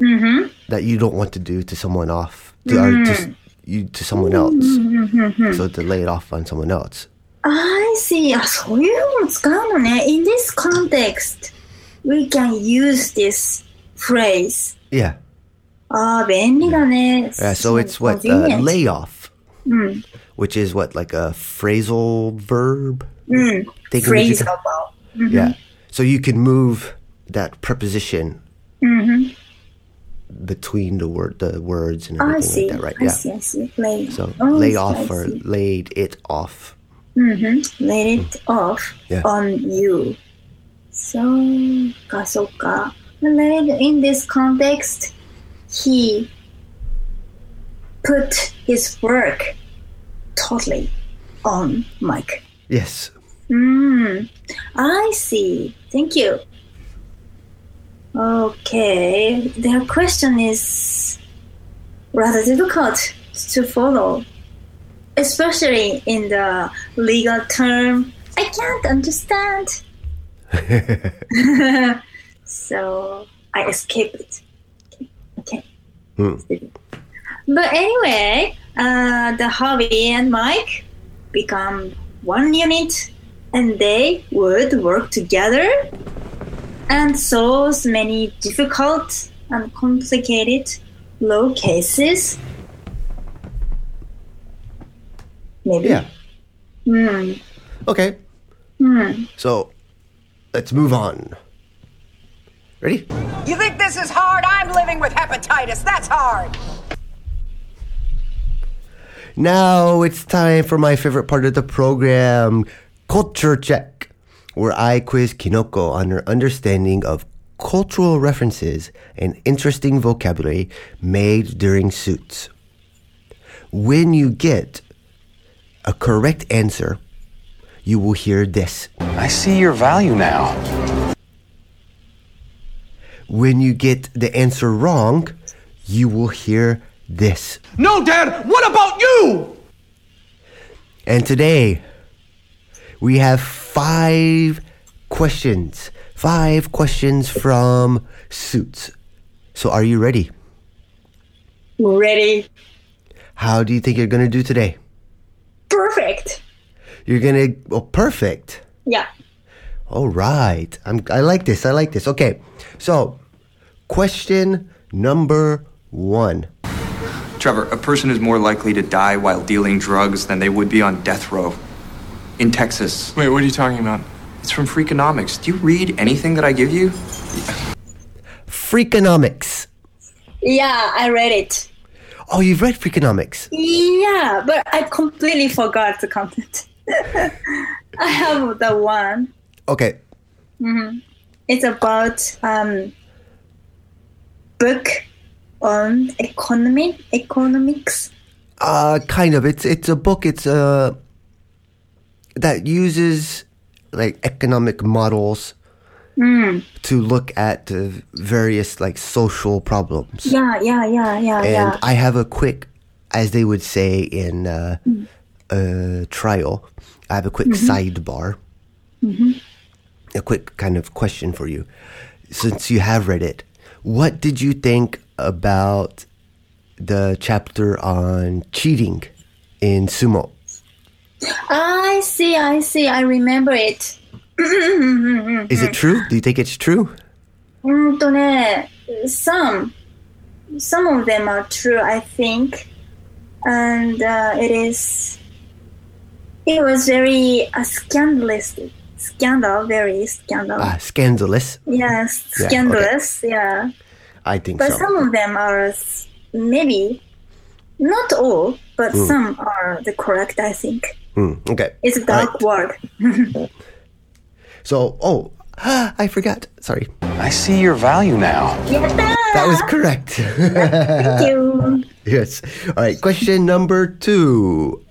Mm-hmm. that you don't want to do to someone off, to, or to s- Mm. you to someone else. Mm-hmm. So to lay it off on someone else. I see. あ、そういうの使うのね。In this context, we can use this phrase. Yeah. ああ、便利だね。 Yeah. So it's what uh, convenient. lay off, うん。 which is what like a phrasal verb. うん。 Think of Mm-hmm. Yeah. So you can move that preposition mm-hmm. between the word, the words, and everything I see. like that, right? I yeah. See, I see. Lay. So oh, lay off or laid it off. Mm-hmm. Laid it mm. off yeah. on you. So, ka, so ka. Laid in this context, he put his work totally on Mike. Yes, Mm, I see. Thank you. Okay, their question is rather difficult to follow, especially in the legal term. I can't understand. so I escape it. Okay. Hmm. But anyway, uh, the Harvey and Mike become one unit and they would work together and solve many difficult and complicated law cases. Maybe. Yeah. Hmm. Okay. Hmm. So let's move on. Ready? You think this is hard? I'm living with hepatitis. That's hard. Now it's time for my favorite part of the program, Culture Check, where I quiz Kinoko on her understanding of cultural references and interesting vocabulary made during suits. When you get a correct answer, you will hear this. I see your value now. When you get the answer wrong, you will hear this. No, Dad, what about you? And today, we have five questions. Five questions from Suits. So, are you ready? Ready? How do you think you're going to do today? Perfect. You're going to, well, perfect. Yeah. All right. I'm, I like this. I like this. Okay. So, question number one. Trevor, a person is more likely to die while dealing drugs than they would be on death row. In Texas. Wait, what are you talking about? It's from Freakonomics. Do you read anything that I give you? Freakonomics. Yeah, I read it. Oh, you've read Freakonomics. Yeah, but I completely forgot the content. I have the one. Okay. hmm It's about um book on economy, economics. Uh, kind of. It's it's a book. It's uh that uses like economic models Mm. to look at the various like social problems. Yeah, yeah, yeah, yeah, and yeah. I have a quick, as they would say in uh, a trial, I have a quick Mhm. sidebar, hmm a quick kind of question for you. Since you have read it, what did you think about the chapter on cheating in sumo? I see, I see. I remember it. Is it true? Do you think it's true? うんとね、some, some of them are true, I think. And uh, it is, it was very uh, scandalous, scandal, very scandal. Ah, scandalous. yes, Yeah, okay. scandalous, yeah. I think But so. some of them are s- maybe, not all, but Mm. some are the correct, I think. Hmm, okay. It's a dark word. So, oh, I forgot. Sorry. I see your value now. That was correct. Thank you. yes. All right. Question number two.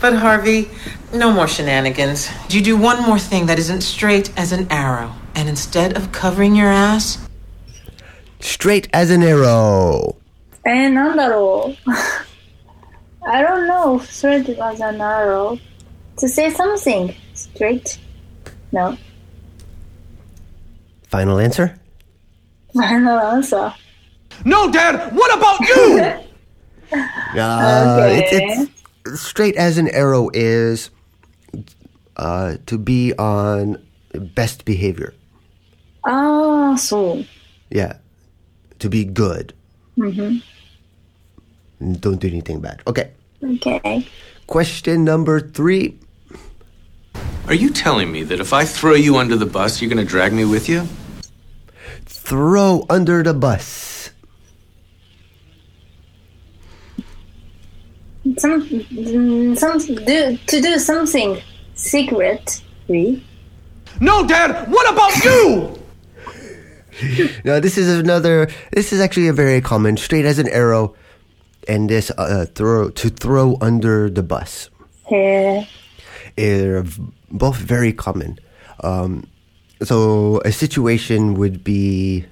But Harvey, no more shenanigans. You do one more thing that isn't straight as an arrow. And instead of covering your ass, Straight as an arrow. えー、なんだろう I don't know if straight was an arrow. To say something. Straight. No. Final answer? Final answer. No, Dad! What about you? uh, okay. it's, it's straight as an arrow is uh, to be on best behavior. Ah, so. Yeah. To be good. Mm-hmm. Don't do anything bad. Okay. Okay. Question number three. Are you telling me that if I throw you under the bus, you're going to drag me with you? Throw under the bus. Some, some, do, to do something secretly. No, Dad! What about you? Now, this is another. This is actually a very common straight as an arrow, and this uh, throw to throw under the bus. へえ。are both very common. Um, so a situation would be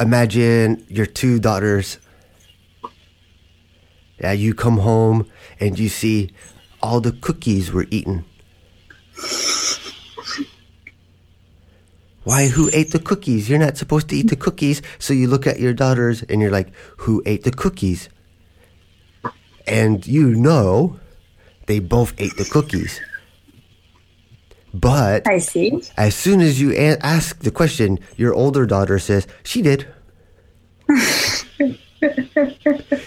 imagine your two daughters. Yeah, you come home and you see all the cookies were eaten. Why? Who ate the cookies? You're not supposed to eat the cookies. So you look at your daughters and you're like, who ate the cookies? And you know they both ate the cookies. But I see. as soon as you a- ask the question, your older daughter says, She did.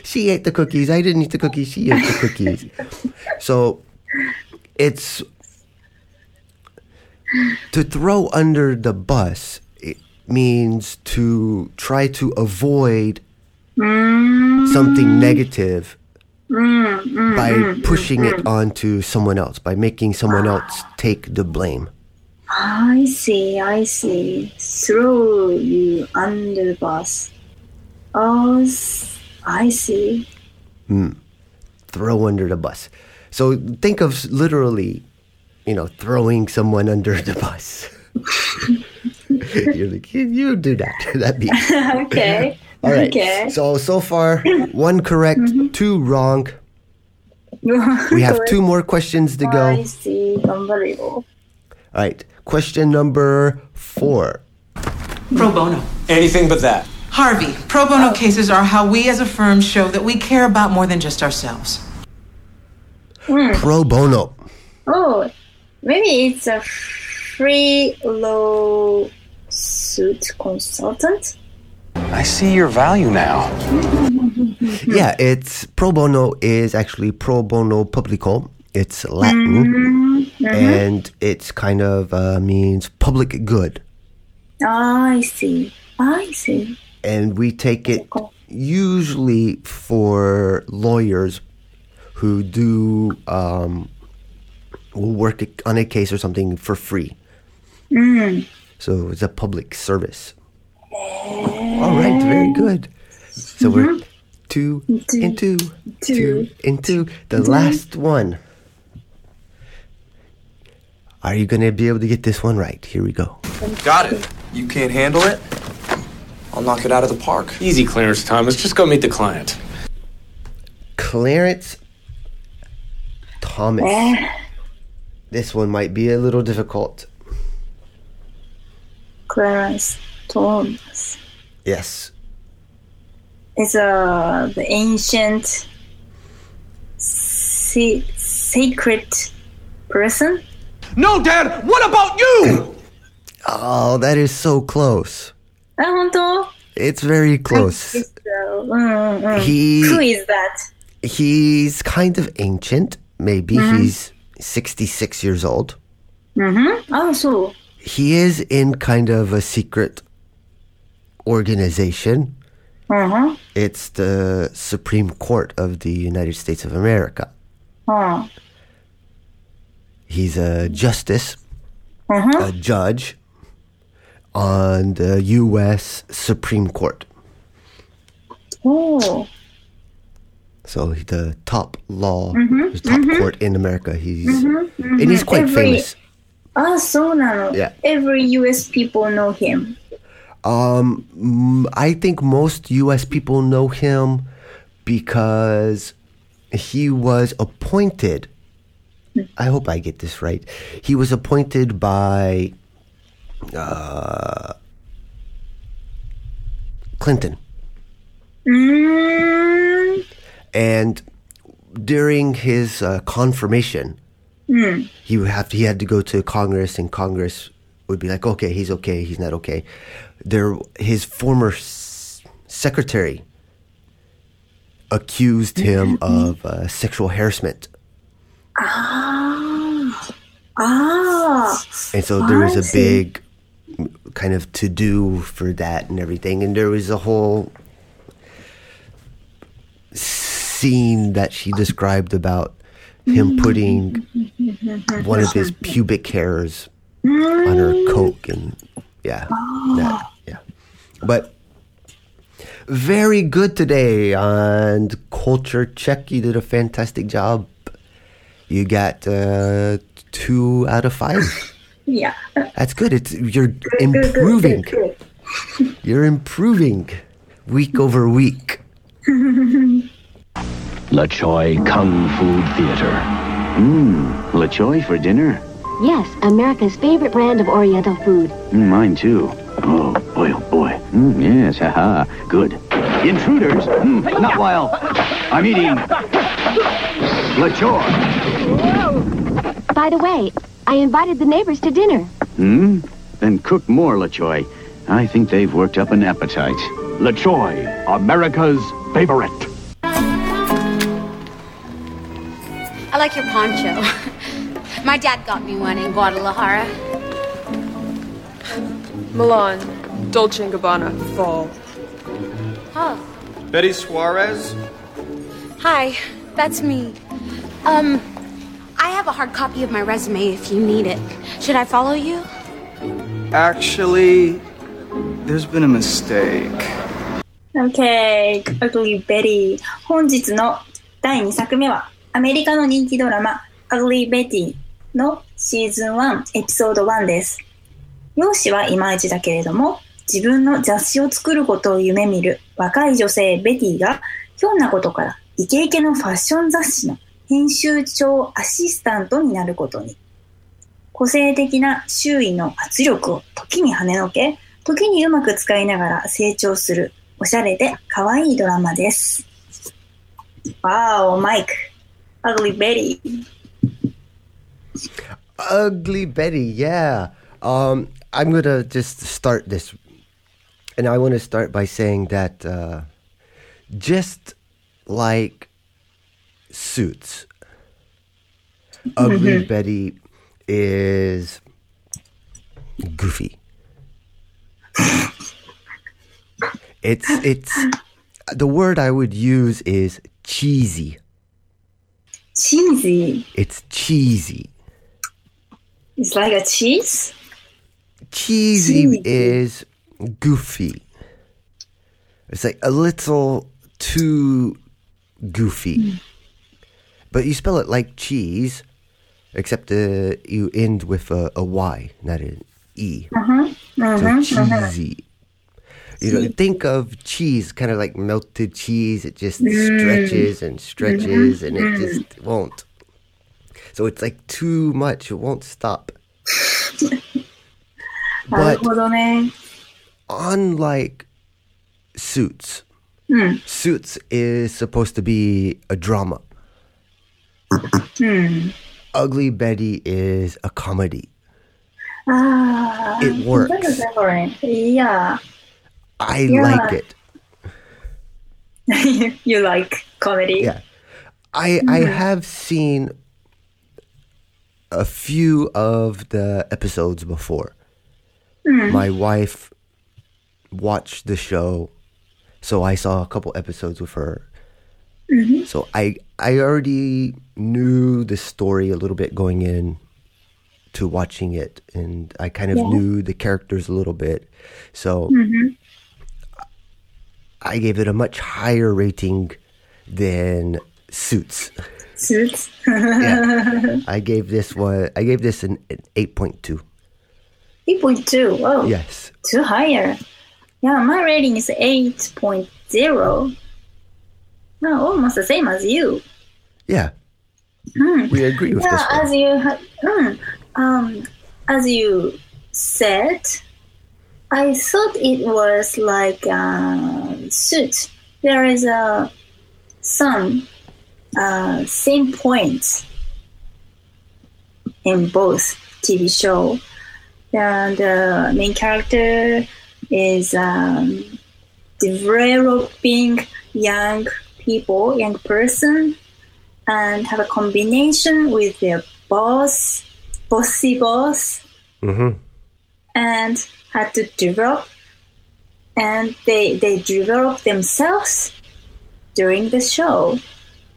she ate the cookies. I didn't eat the cookies. She ate the cookies. so it's to throw under the bus. It means to try to avoid something negative Mm, mm, by mm, pushing mm, it onto someone else, by making someone else take the blame. I see, I see. Throw you under the bus. Oh, I see. Mm. Throw under the bus. So think of literally, you know, throwing someone under the bus. You're like, you, you do that. That'd be okay. All right. Okay. So so far, one correct, mm-hmm. two wrong. we have two more questions to go. I see. Unbelievable. All right. Question number four. Pro bono. Anything but that. Harvey, pro bono oh. cases are how we as a firm show that we care about more than just ourselves. Mm. Pro bono. Oh, maybe it's a free law suit consultant. I see your value now. Yeah, it's pro bono is actually pro bono publico. It's Latin, Mhm. and it's kind of uh, means public good. I see. I see. And we take it usually for lawyers who do um, will work on a case or something for free. Mm. So it's a public service. All right, very good. So we're two and two, two and two. The last one. Are you going to be able to get this one right? Here we go. Got it. You can't handle it? I'll knock it out of the park. Easy, Clarence Thomas. Just go meet the client. Clarence Thomas. This one might be a little difficult. Clarence Thomas. Yes. It's uh, the ancient se- person. No, Dad! What about you? oh, that is so close. It's very close. Mm, mm. He, Who is that? He's kind of ancient. Maybe mm-hmm. he's 66 years old. Mm-hmm. Oh, so. He is in kind of a secret organization. Uh huh. It's the Supreme Court of the United States of America. Oh. He's a justice, uh-huh. a judge on the U.S. Supreme Court. Oh. So the top law, mm-hmm, the top mm-hmm. court in America. He's mm-hmm, and he's mm-hmm. quite every, famous. Ah, so now yeah. every U.S. people know him. Um, I think most U.S. people know him because he was appointed. I hope I get this right. He was appointed by uh, Clinton. Mm. And during his uh, confirmation, mm. he would have to, he had to go to Congress, and Congress would be like, "Okay, he's okay, he's not okay." There, his former s- secretary accused mm-hmm. him of uh, sexual harassment. Ah, ah. And so there was a big kind of to do for that and everything, and there was a whole scene that she described about him putting one of his pubic hairs on her coke and yeah that, yeah. But very good today on culture check. You did a fantastic job. You got uh, two out of five. Yeah. that's good. It's you're improving. you're improving week over week La Choy Kung Fu Theater. Mmm, La Choy for dinner? Yes, America's favorite brand of Oriental food. Mm, mine too. Oh, boy, oh boy. Mm, yes, haha, good. Intruders? Mm, not while I'm eating La Choy. By the way, I invited the neighbors to dinner. Hmm? Then cook more La Choy. I think they've worked up an appetite. La Choy, America's favorite. I like your poncho. My dad got me one in Guadalajara. Milan, Dolce & Gabbana, fall. Oh, Betty Suarez? hi. That's me. Um, I have a hard copy of my resume if you need it. Should I follow you? Actually, there's been a mistake. Okay, Ugly Betty。本日の第2作目は、 アメリカの人気ドラマ、Ugly Betty のシーズン1エピソード1です。容姿はいまいちだけれども、自分の雑誌を作ることを夢見る若い女性ベティが、ひょんなことからイケイケのファッション雑誌の編集長アシスタントになることに。個性的な周囲の圧力を時に跳ねのけ、時にうまく使いながら成長するおしゃれで可愛いドラマです。Wow, Mike. Ugly Betty. Ugly Betty, yeah. Um, I'm gonna just start this, and I want to start by saying that uh, just like Suits, Ugly Mhm. Betty is goofy. It's it's the word I would use is cheesy. Cheesy. It's cheesy. It's like a cheese? cheesy Cheesy. is goofy. It's like a little too goofy. But you spell it like cheese, except uh, you end with a, a Y, not an E. Uh-huh. So Uh-huh. You know, think of cheese, kind of like melted cheese. It just mm. stretches and stretches, mm. and it just won't. So it's like too much. It won't stop. but unlike Suits, mm. Suits is supposed to be a drama. Mm. Ugly Betty is a comedy. Ah, it works. Yeah. I like it. you like comedy? Yeah. I I have seen a few of the episodes before. Mm. My wife watched the show, so I saw a couple episodes with her. Mhm. So I I already knew the story a little bit going in to watching it and I kind of Yeah. knew the characters a little bit. So Mhm. I gave it a much higher rating than Suits. Suits. Yeah. I gave this one I gave this an, an 8.2. 8.2. Oh. Yes. Too higher. Yeah, my rating is 8.0. No, almost the same as you. Yeah. Mm. We agree with yeah, this one. as you ha- mm, um, as you said, I thought it was like uh, suit. There is a some uh, same points in both TV show. And the main character is um, developing young people, young person, and have a combination with their boss, bossy boss, Mm-hmm. and had to develop, and they they develop themselves during the show.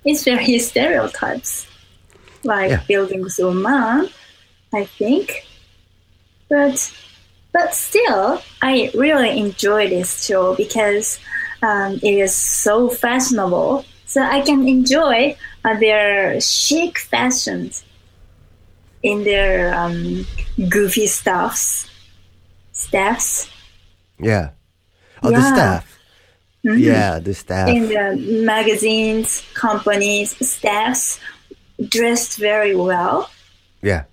It's very stereotypes, like Yeah. buildings woman, I think. But but still, I really enjoy this show because um, it is so fashionable. So I can enjoy uh, their chic fashions in their um, goofy stuffs, staffs. Yeah. Oh, yeah. the staff. Mm-hmm. Yeah, the staff. In the uh, magazines, companies, staffs dressed very well. Yeah.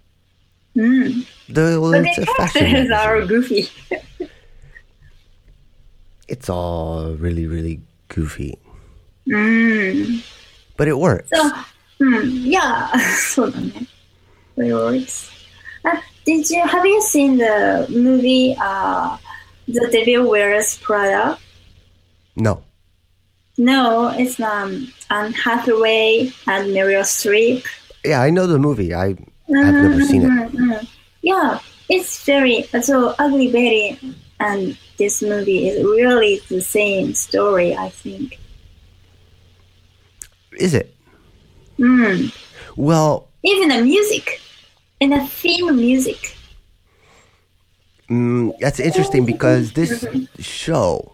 Mm. The, well, but the characters are goofy. it's all really, really goofy. Mm. But it works. So, mm, yeah. it works. Uh, did you have you seen the movie? Uh, the Devil Wears Prada? No. No, it's um Anne Hathaway and Meryl Streep. Yeah, I know the movie. I have never seen it. Mhm, mhm. Yeah, it's very so Ugly Betty and this movie is really the same story. I think. Is it? Mm. Well, Even the music and the theme music. Mm, that's interesting because this show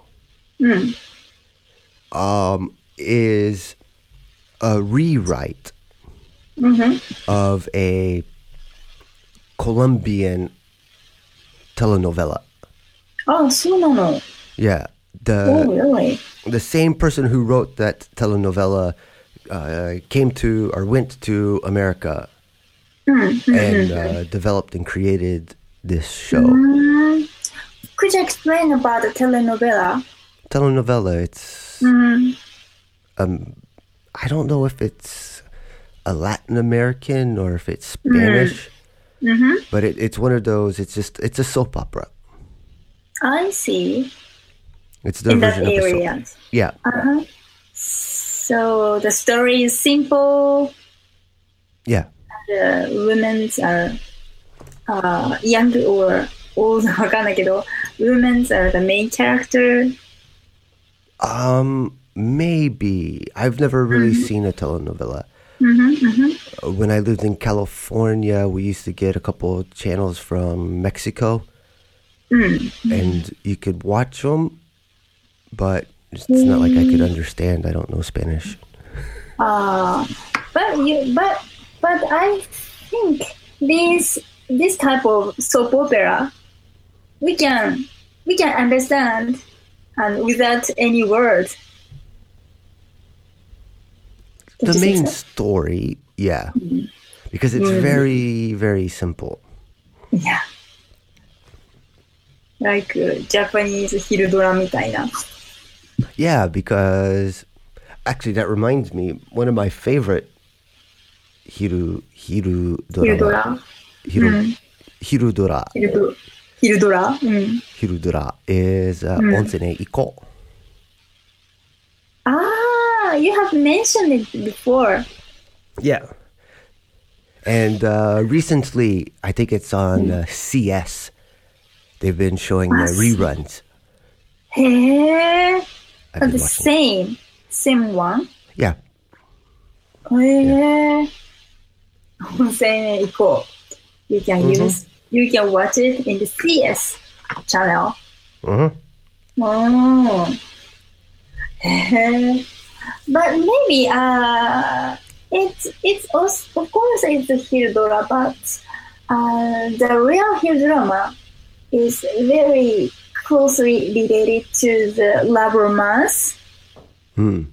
mm. um, is a rewrite mm-hmm. of a Colombian telenovela. Oh, so no, no. Yeah. The, oh, really? The same person who wrote that telenovela uh, came to or went to America mm-hmm. and uh, developed and created this show. Mm-hmm. Could you explain about the telenovela? Telenovela. It's Mm. um, I don't know if it's a Latin American or if it's Spanish, Mm-hmm. but it, it's one of those. It's just it's a soap opera. I see. It's the In that version of a soap. area. Yeah, Uh-huh. So the story is simple. yeah. The women are uh, young or old わかんないけど women are the main character. Um, maybe I've never really Mm-hmm. seen a telenovela. Mm-hmm, mm-hmm. Uh, When I lived in California, we used to get a couple of channels from Mexico, Mm. and you could watch them, but it's not like I could understand. I don't know Spanish. Uh, but you but but I think this this type of soap opera we can we can understand and without any words. Don't the you think main so? story, yeah, because it's Mhm. very very simple. Yeah. Like uh, Japanese 昼ドラみたいな。 Yeah, because actually that reminds me one of my favorite hiru hiru 昼ド drama ラ。 hiru うん。 hiru dora 昼ド昼ドラ。うん。 hiru dora is uh, Mm. onsene iko. Ah, you have mentioned it before. Yeah. And uh, recently, I think it's on uh, CS. They've been showing uh, Ah, C- reruns. へえ。 I've been The watching. same same one. Yeah. へえ。温泉へ行こう。You can Mhm. use you can watch it in the CS channel. hmm Oh. but maybe uh it's it's also of course it's a hill drama, but uh, the real hill drama is very closely related to the love romance. Hmm.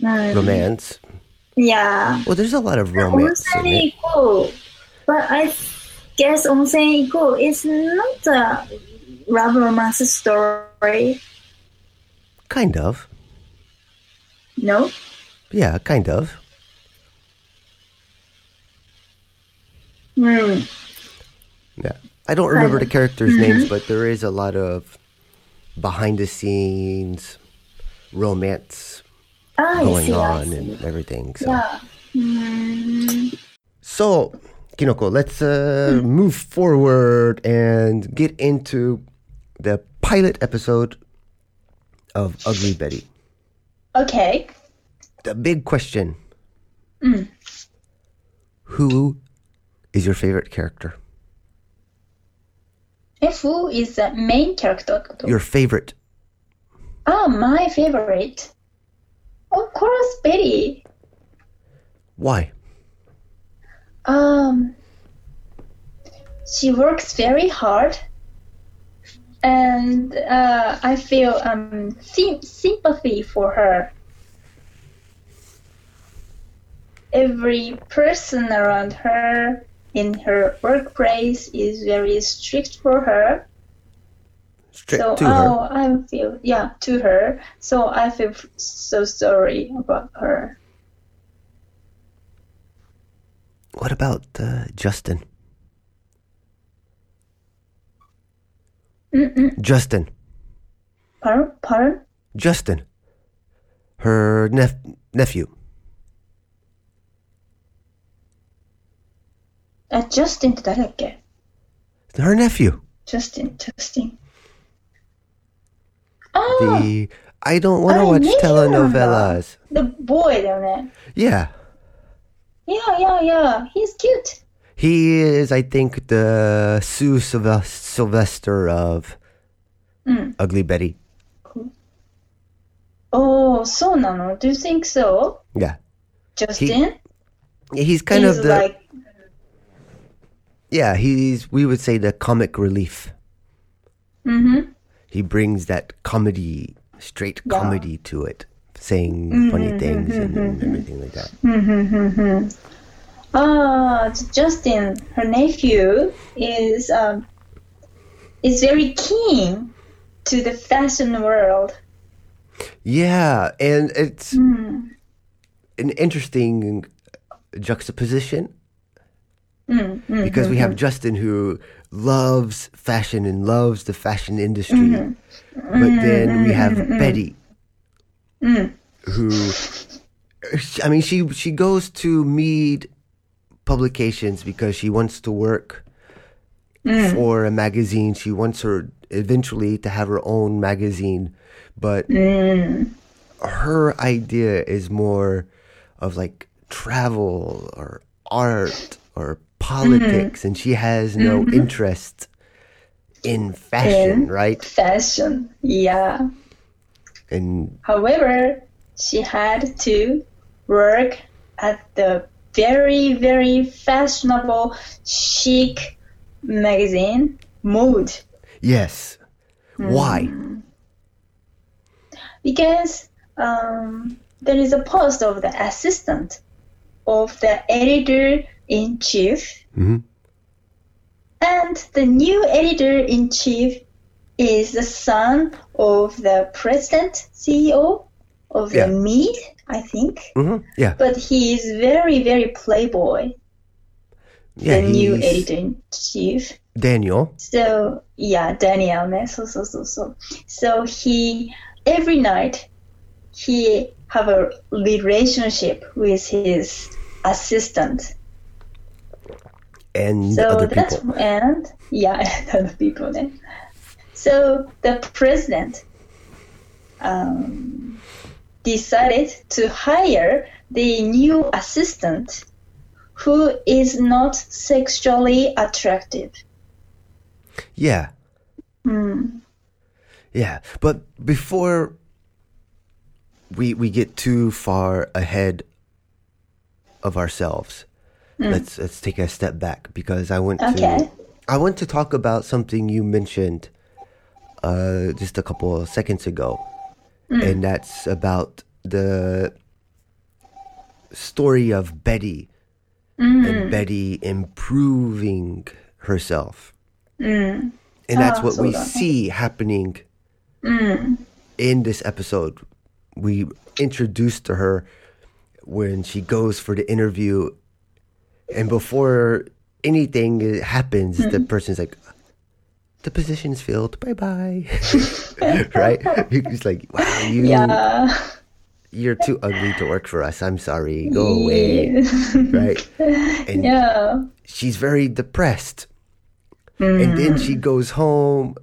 Mm. Romance. Yeah. Well, there's a lot of romance in Onsen it. Iko, but I guess Onsen Iko is not a love romance story. Kind of. No. Yeah, kind of. Hmm. Yeah. I don't remember the characters' names, Mhm. but there is a lot of behind the scenes romance Ah, going see, on and everything. So. Yeah. Mm, So, Kinoko, let's uh, move forward and get into the pilot episode of Ugly Betty. okay. The big question Mm. Who is your favorite character? Who is the main character? Your favorite. Ah, my favorite. Of course, Betty. Why? Um, she works very hard, and uh, I feel um sim- sympathy for her. Every person around her in her workplace is very strict for her. Strict so, to her. oh, I feel yeah to her. So I feel f- so sorry about her. What about uh, Justin? Mm-mm. Justin. Pardon? Pardon? Justin. Her nep- nephew. Uh, Justin って誰だっけ Her nephew. Justin, Justin. Ah, The I don't want to あ watch ネイルなんだ telenovelas. the boy だよね。 Yeah. Yeah, yeah, yeah. He's cute. He is, I think, the Sue Sylvester of mm. Ugly Betty. Oh, so nano? Do you think so? Yeah. Justin? He, he's kind he's of the. Like... yeah, he's, we would say, the comic relief. Mm hmm. He brings that comedy, straight yeah. comedy to it saying funny Mhm, things and, mhm, and mhm. everything like that. Mm-hmm. Ah, Justin, her nephew is um is very keen to the fashion world. Yeah, and it's Mm. an interesting juxtaposition Mm, mm, because we have. Justin who loves fashion and loves the fashion industry, but then we have. Betty Mm. who, I mean, she she goes to Meade Publications because she wants to work Mm. for a magazine. She wants her eventually to have her own magazine, but Mm. her idea is more of like travel or art or politics, and she has no Mhm. interest in fashion, in right? Fashion, yeah. And However, she had to work at the very, very fashionable, chic magazine, Mode. yes. Why? because um, there is a post of the assistant of the editor in chief, hmm and the new editor in chief is the son of the president CEO of the yeah. Meade, I think. Mm-hmm. Yeah. But he is very, very playboy. Yeah, the new editor chief. Daniel. So yeah, Daniel. So so so so. So he every night he have a relationship with his assistant. And so other people. and yeah, and other people. Ne? So the president um, decided to hire the new assistant who is not sexually attractive. Yeah. Hmm. Yeah. But before we we get too far ahead of ourselves, Mm. let's let's take a step back because I want Okay. to I want to talk about something you mentioned uh, just a couple of seconds ago, mm. and that's about the story of Betty mm. and Betty improving herself. Mm. And that's ah, what we see happening hmm. in this episode. We introduced to her when she goes for the interview, and before anything happens, the hmm. person's like, "The position's filled. Bye bye." right? He's like, "Wow, you, Yeah. you're too ugly to work for us. I'm sorry. Go away." right? And yeah. she's very depressed. And then she goes home,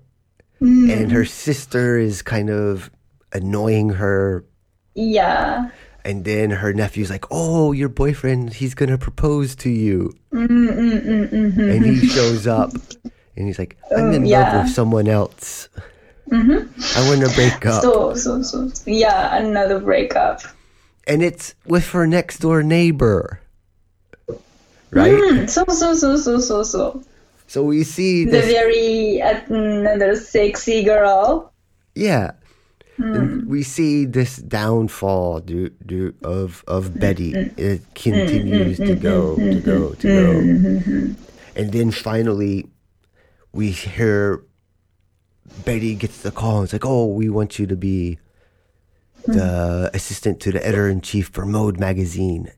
Mm. and her sister is kind of annoying her. Yeah. And then her nephew's like, "Oh, your boyfriend, he's gonna propose to you." Mm, mm, mm, mm, mm. And he shows up, and he's like, "I'm Oh, in yeah. love with someone else. Mhm. I want to break up." So, so, so, yeah, another breakup. and it's with her next door neighbor, right? Mm, so, so, so, so, so, so. So we see The this, very uh, another sexy girl. yeah. Mm. We see this downfall do, do, of of Betty. It continues to go, to go, to go. Mm-hmm. And then finally, we hear Betty gets the call. and It's like, oh, we want you to be the assistant to the editor in chief for Mode magazine,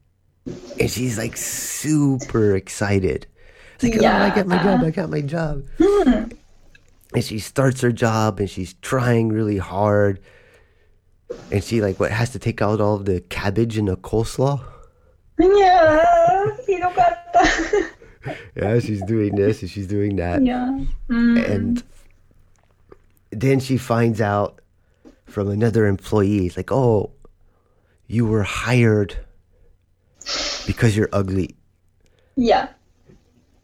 and she's like super excited. It's like, yeah. oh, I got my job! I got my job! And she starts her job, and she's trying really hard. And she like what has to take out all the cabbage and the coleslaw. Yeah. Yeah, she's doing this and she's doing that. Yeah. Mm. And then she finds out from another employee, it's like, oh, you were hired because you're ugly. Yeah.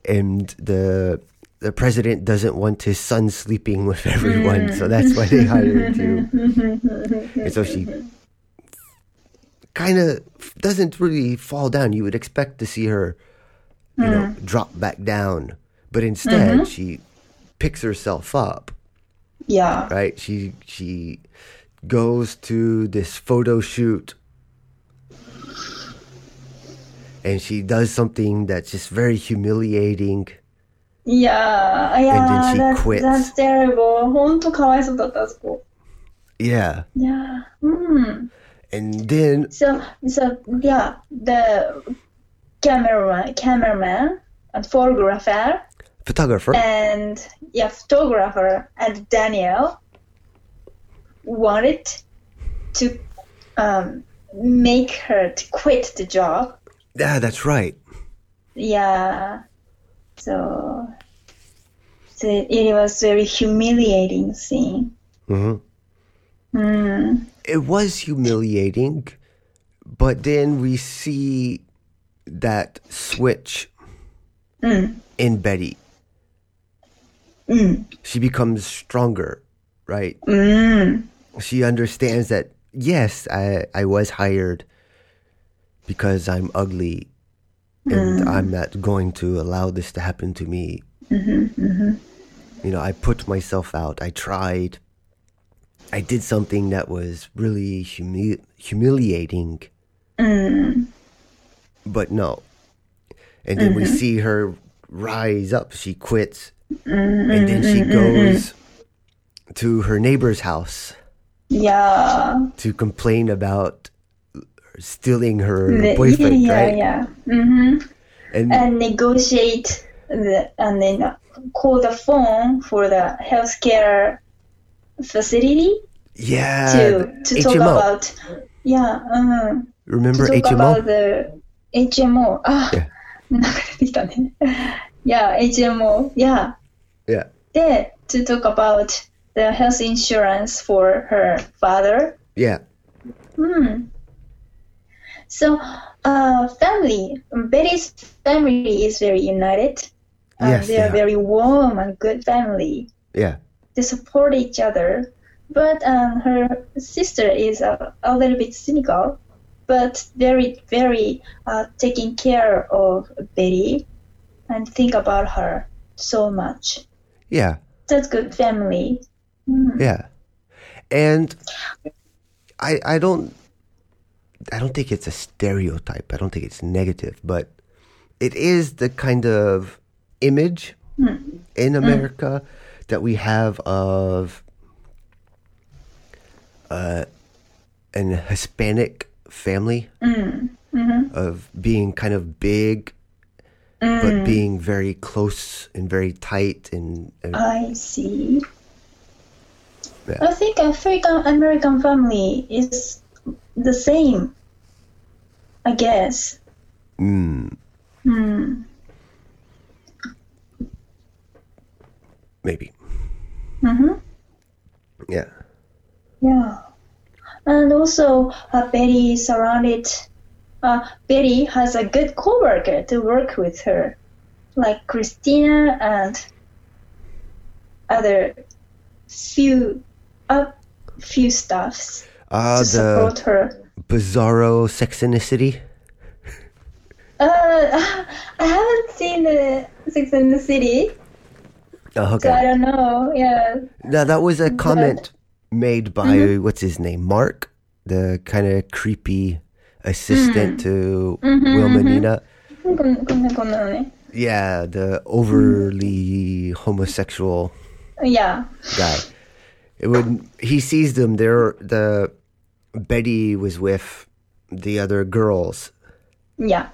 And the the president doesn't want his son sleeping with everyone, so that's why they hired you. And so she kind of doesn't really fall down. You would expect to see her, you know, drop back down, but instead Mhm. she picks herself up. Yeah. Right? She she goes to this photo shoot and she does something that's just very humiliating. Yeah. Yeah. And then she that's, quits. that's terrible. 本当かわいそうだった、あそこ。 Yeah. Yeah. Mm. And then So, so yeah, the cameraman, cameraman and photographer photographer and yeah, photographer and Daniel wanted to um, make her to quit the job. Yeah, that's right. Yeah. So, so it was very humiliating scene. hmm Mm. It was humiliating, but then we see that switch Mm. in Betty. Mm. she becomes stronger, right? Mm. She understands that yes, I I was hired because I'm ugly and Mm. I'm not going to allow this to happen to me. Mhm. Mhm. You know, I put myself out. I tried. I did something that was really humi- humiliating, Mm. But no. And then we Mhm. see her rise up. She quits. Mm, And then she mm, mm, goes to her neighbor's house Yeah. to complain about stealing her The- boyfriend, yeah, right? yeah, yeah. hmm And, And negotiate the, and then uh, call the phone for the healthcare facility yeah, to to talk about yeah. Um, Remember to talk HMO? about the HMO. Ah, なんか出てきたね。yeah, HMO. Yeah. Yeah. で、to talk about the health insurance for her father. Yeah. Hmm. So, uh, family, Betty's family is very united. Uh, Yes, they they are are. very warm and good family. Yeah. They support each other. But um, her sister is a, a little bit cynical, but very, very uh, taking care of Betty and think about her so much. Yeah. That's good family. Hmm. Yeah. And I I don't I don't think it's a stereotype. I don't think it's negative, but it is the kind of image Hmm. in America that we have of uh, an Hispanic family Mm. hmm of being kind of big Mm. but being very close and very tight and, and I see. Yeah. I think African American family is the same. I guess. mm, Hmm. maybe hmm yeah Yeah. And also, uh, Betty surrounded. Uh, Betty has a good coworker to work with her, like Christina and other few, uh, few staffs uh to support the her. bizarro sex in the city Uh, I haven't seen the Sex and the City, oh, so I don't know. Yeah. now that was a comment made by mm-hmm. what's his name, Marc, the kind of creepy assistant mm-hmm. to mm-hmm, Wilhelmina. Mm-hmm. Yeah, the overly homosexual. Yeah. Guy. It would. He sees them. There, the Betty was with the other girls. Yeah.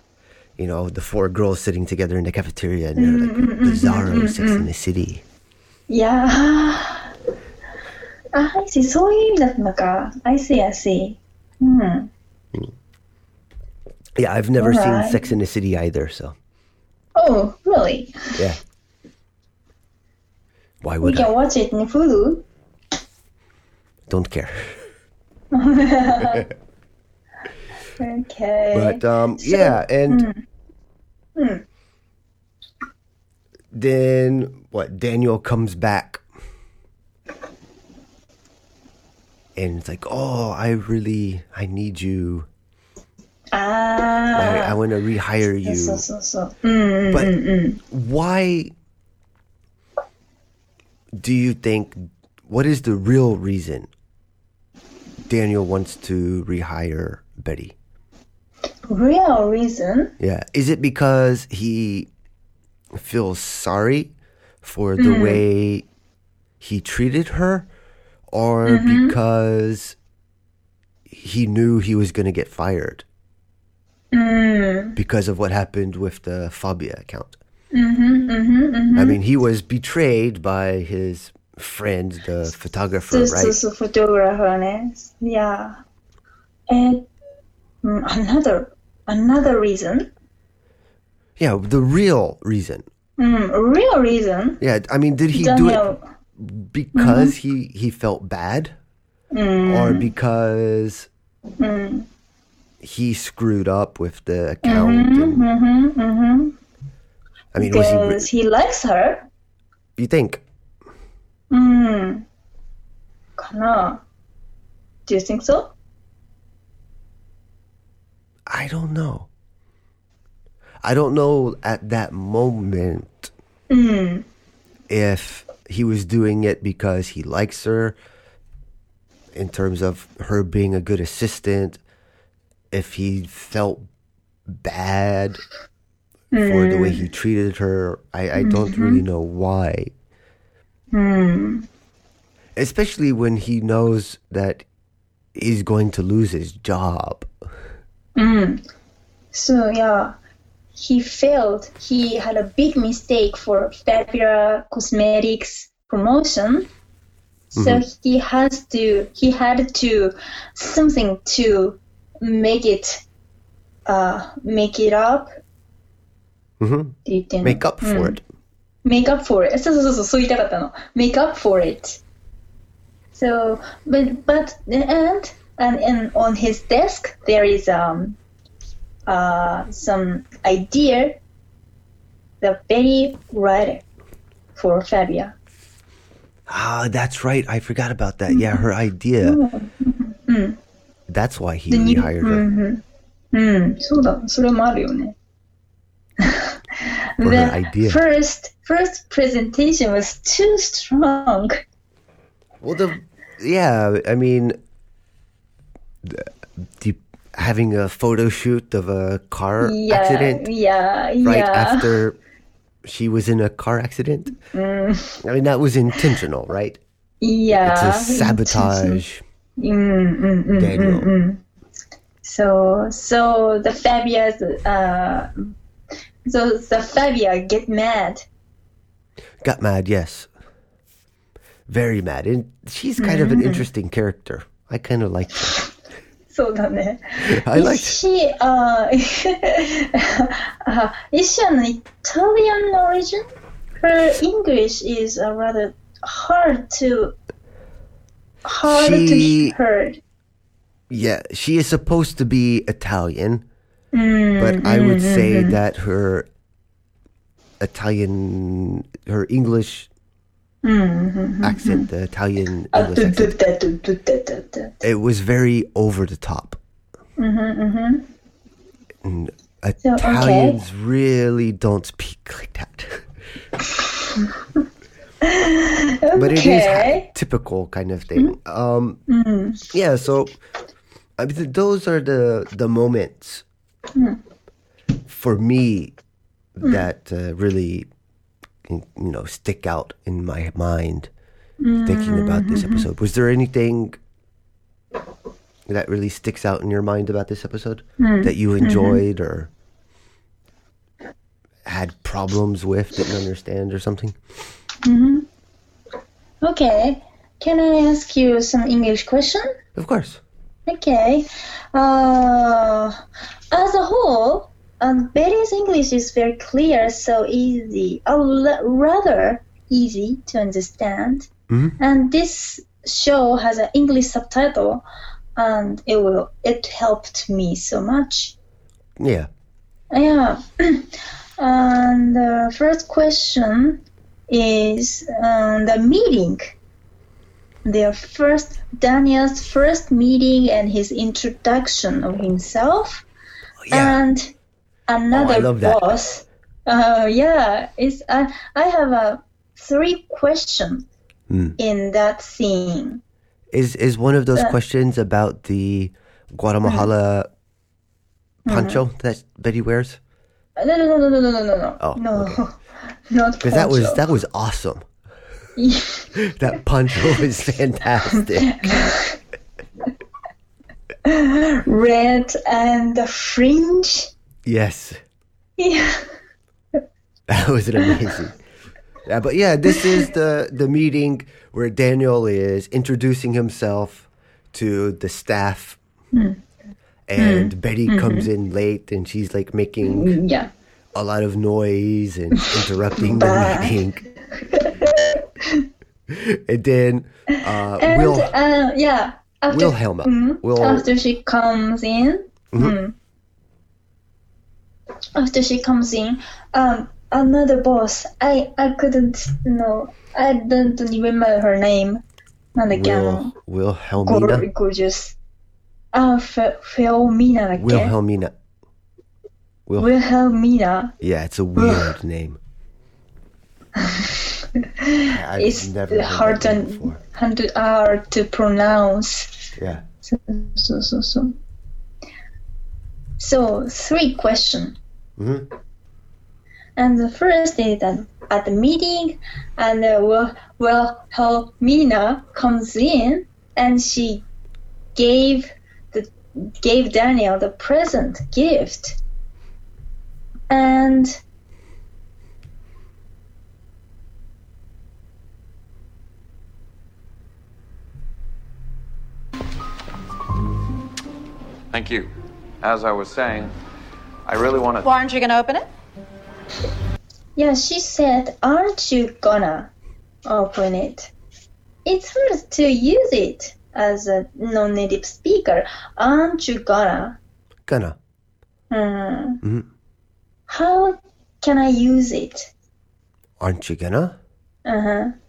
You know, the four girls sitting together in the cafeteria and they're like mm-hmm, bizarro mm-hmm, sex mm-hmm. in the city. Yeah. あ、I see. そういう意味だったのか。I see, I see. うん。 Yeah, I've never Alright. seen Sex in the City either, so Oh, really? yeah. Why We would can I? watch it in Hulu. Don't care. okay. But um So- yeah, and Mm. Mm. then what Daniel comes back and it's like, oh, I really, I need you. Ah, I, I want to rehire you. So, so, so. Mm, but mm, mm, mm, why do you think? What is the real reason Daniel wants to rehire Betty? Real reason? Yeah. Is it because he feels sorry for the mm. way he treated her? or mm-hmm. because he knew he was going to get fired mm. because of what happened with the Fabia account. Mm-hmm, mm-hmm, mm-hmm. I mean, he was betrayed by his friend, the photographer, right? This is photographer, yeah. And mm, another another reason. Yeah, the real reason. Mm, real reason. Yeah, I mean, did he Daniel, do it? because mm-hmm. he he felt bad mm. or because mm. he screwed up with the account mm-hmm, and, mm-hmm, i mean because he, he, likes her you think mm. Kana. do you think so i don't know i don't know at that moment mm. if he was doing it because he likes her in terms of her being a good assistant, if he felt bad mm. for the way he hmm. treated her. I, I mm-hmm. don't really know why. Mm. Especially when he knows that he's going to lose his job. Mm. So, yeah he felt he had a big mistake for Fabula Cosmetics promotion. So Mhm. he has to he had to something to make it uh make it up hmm って言ってんの Make up for うん it. make up for it そうそうそうそうそう言いたかったの make up for it so but but and and, and on his desk there is um uh some idea the very right for Fabia Ah, that's right. I forgot about that. Yeah, her idea. うん、 That's why he でに rehired う her. んうんうんそうだそれもあるよね For the her idea. first first presentation was too strong Well, the yeah, I mean, the, the, having a photo shoot of a car yeah, accident. Yeah, right yeah. after she was in a car accident. Mm. I mean, that was intentional, right? Yeah, it's a sabotage. Mm, mm, mm, Daniel. Mm, mm. So, so the Fabia, uh, so the Fabia get mad. Got mad, yes. Very mad, and she's kind of an mm-hmm. interesting character. I kind of like her. そうだね。 I like. Is she uh, uh is she an Italian origin? Her English is uh, rather hard to hard She- to hear. Yeah, she is supposed to be Italian, Mm, but I would mm, say mm, mm. that her Italian, her English Mm, accent, the Italian English accent, it was very over the top. Mm-hmm, mm-hmm. And So, okay. Italians really don't speak like that. but it is Okay. typical kind of thing. Um, Mm. yeah, so I mean, those are the the moments Mm. for me Mm. that uh, really you know stick out in my mind thinking about this Mhm. episode. Was there anything that really sticks out in your mind about this episode Mm. that you Mhm. enjoyed or had problems with, didn't understand, or something? hmm Okay. Can I ask you some English question? Of course. Okay. Uh, as a whole, um, Betty's English is very clear, so easy, uh, l- rather easy to understand. Mhm. And this show has an English subtitle, and it will it helped me so much. Yeah. Yeah. and the first question is um, the meeting. Their first, Daniel's first meeting and his introduction of himself. And another oh, boss. Uh, yeah, it's uh, I have a three questions mm. in that scene. Is is one of those uh, questions about the Guatemala mm. poncho hmm. that Betty wears? Uh, no, no, no, no, no, no, no, no. Oh, no, okay. not because that was that was awesome. that poncho is fantastic. Red and the fringe yes, Yeah. that was amazing. Yeah, but yeah, this is the the meeting where Daniel is introducing himself to the staff, Mm. and Mm. Betty Mhm. comes in late, and she's like making Yeah. a lot of noise and interrupting the meeting. and then uh, And Will uh, yeah, after, Wilhelma. Mhm. Will- after she comes in, Mhm after she comes in, um, another boss. I I couldn't know. I don't remember her name. Not again. Will, Wilhelmina. Gor gorgeous. Ah, uh, Wilhelmina. Wilhelmina. Wil Wilhelmina. Yeah, it's a weird name. I've it's hard and hard, hard to pronounce. Yeah. So so so so. So three question hmm And the first is that at the meeting, and uh, well, well, Helmina comes in, and she gave the gave Daniel the present gift, and Thank you. As I was saying, I really want to. Well, aren't you going to open it? yeah, she said, "Aren't you gonna open it?" It's hard to use it as a non-native speaker. Aren't you gonna? Gonna. Hmm. hmm How can I use it? Aren't you gonna? うんふん。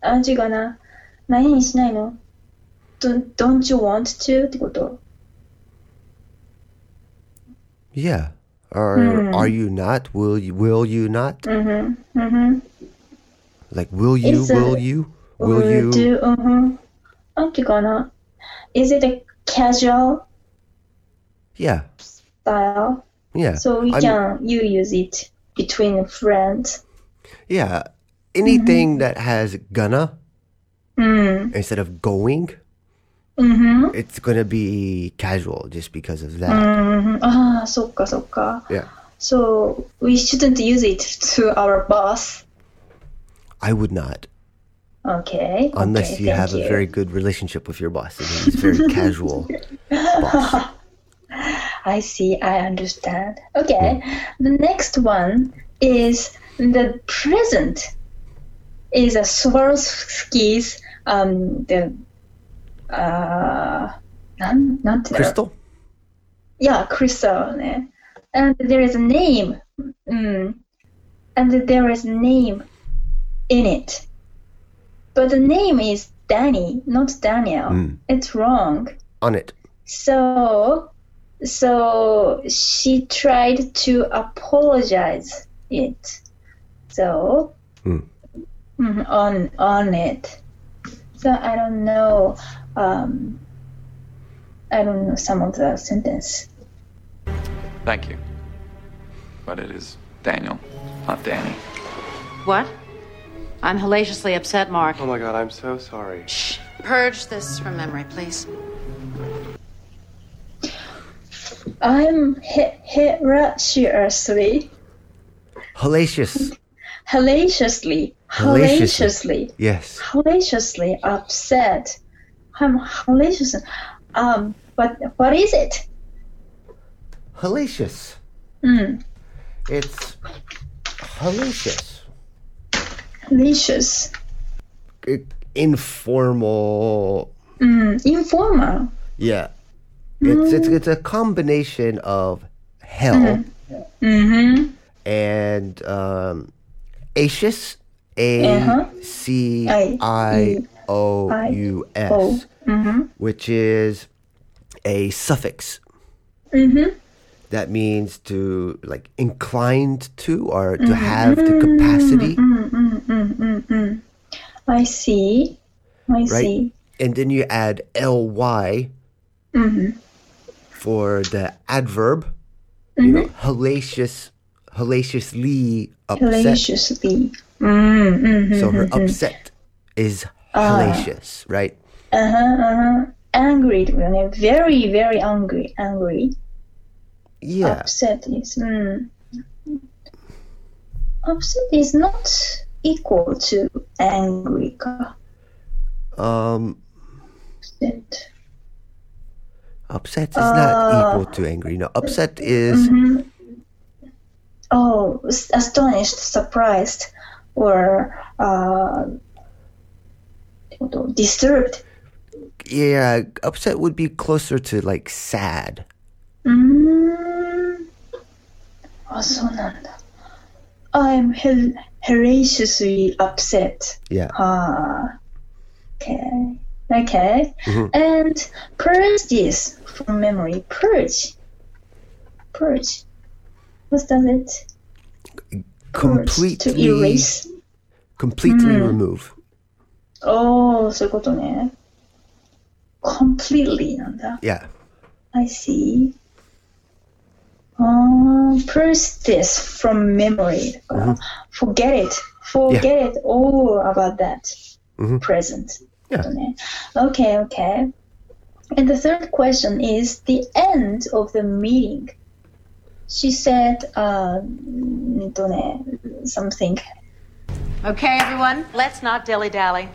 アンチがな、何にしないの don't, ?Don't you want to? ってこと Yeah. Or Hmm. are you not? Will you? Will you not? うんふん。うんふん。 Like, will you? It's a- will you? Will you? do? うんふん。アンチかな Is it a casual Yeah. style? Yeah. So we I'm- can, you use it between friends. Yeah. Anything that has gonna うん。 instead of going, Mm-hmm. It's gonna be casual just because of that. Mm-hmm. Ah, so so Yeah. So we shouldn't use it to our boss. I would not. Okay. Unless okay, you have you. a very good relationship with your boss, and he's very casual boss. I see. I understand. Okay. Mm. The next one is the present is a Swarovski's um, the uh なんなんて言うんだろう Crystal? Yeah, crystal ね。And there is a name. うん。And there is a name in it. But the name is Danny, not Daniel. Mm. It's wrong. On it. So, so she tried to apologize it. So, Mm. mhm, on on it. So I don't know. Um, I don't know some of the sentence. Thank you. But it is Daniel, not Danny. What? I'm hellaciously upset, Marc. Oh my god, I'm so sorry. Shh. Purge this from memory, please. I'm he- hilariously, Hellacious. hellaciously, Hellaciously. hellaciously, Yes. hellaciously upset. I'm hellacious. Um, what what is it? Hellacious. Mm, It's hellacious. hellacious. Informal. Mm, informal. Yeah. It's it's it's a combination of hell Mm-hmm. and um acious A C I O U S Mm-hmm. which is a suffix Mm-hmm. that means to like inclined to or to have the capacity Mm, mm, mm, mm, mm. I see. I right see. and then you add ly Mm-hmm. for the adverb you know hellacious hellaciously upset Hellaciously. Mm, mm, so her upset is hellacious right Uh-huh, uh-huh. Angry, really. very, very angry, angry. yeah Upset is, mm. Upset is not equal to angry. um Upset. upset is not Uh, equal to angry no upset is Mhm. Oh, astonished, surprised, or uh, disturbed yeah upset would be closer to like sad うーん。あ、そうなんだ。 I'm hel- hilariously upset. Yeah. Ah. Okay. Okay. Mhm. And purge this from memory. Purge. Purge. What does it? Completely, To erase. completely Mm. remove. おー、そういうことね。 completely on that. Yeah. I see. Um, uh, purge this from memory. Mm-hmm. Forget it. Forget yeah. it all about that mm-hmm. present. Yeah. Okay, okay. And the third question is the end of the meeting. She said, uh, something. Okay, everyone, let's not dilly dally.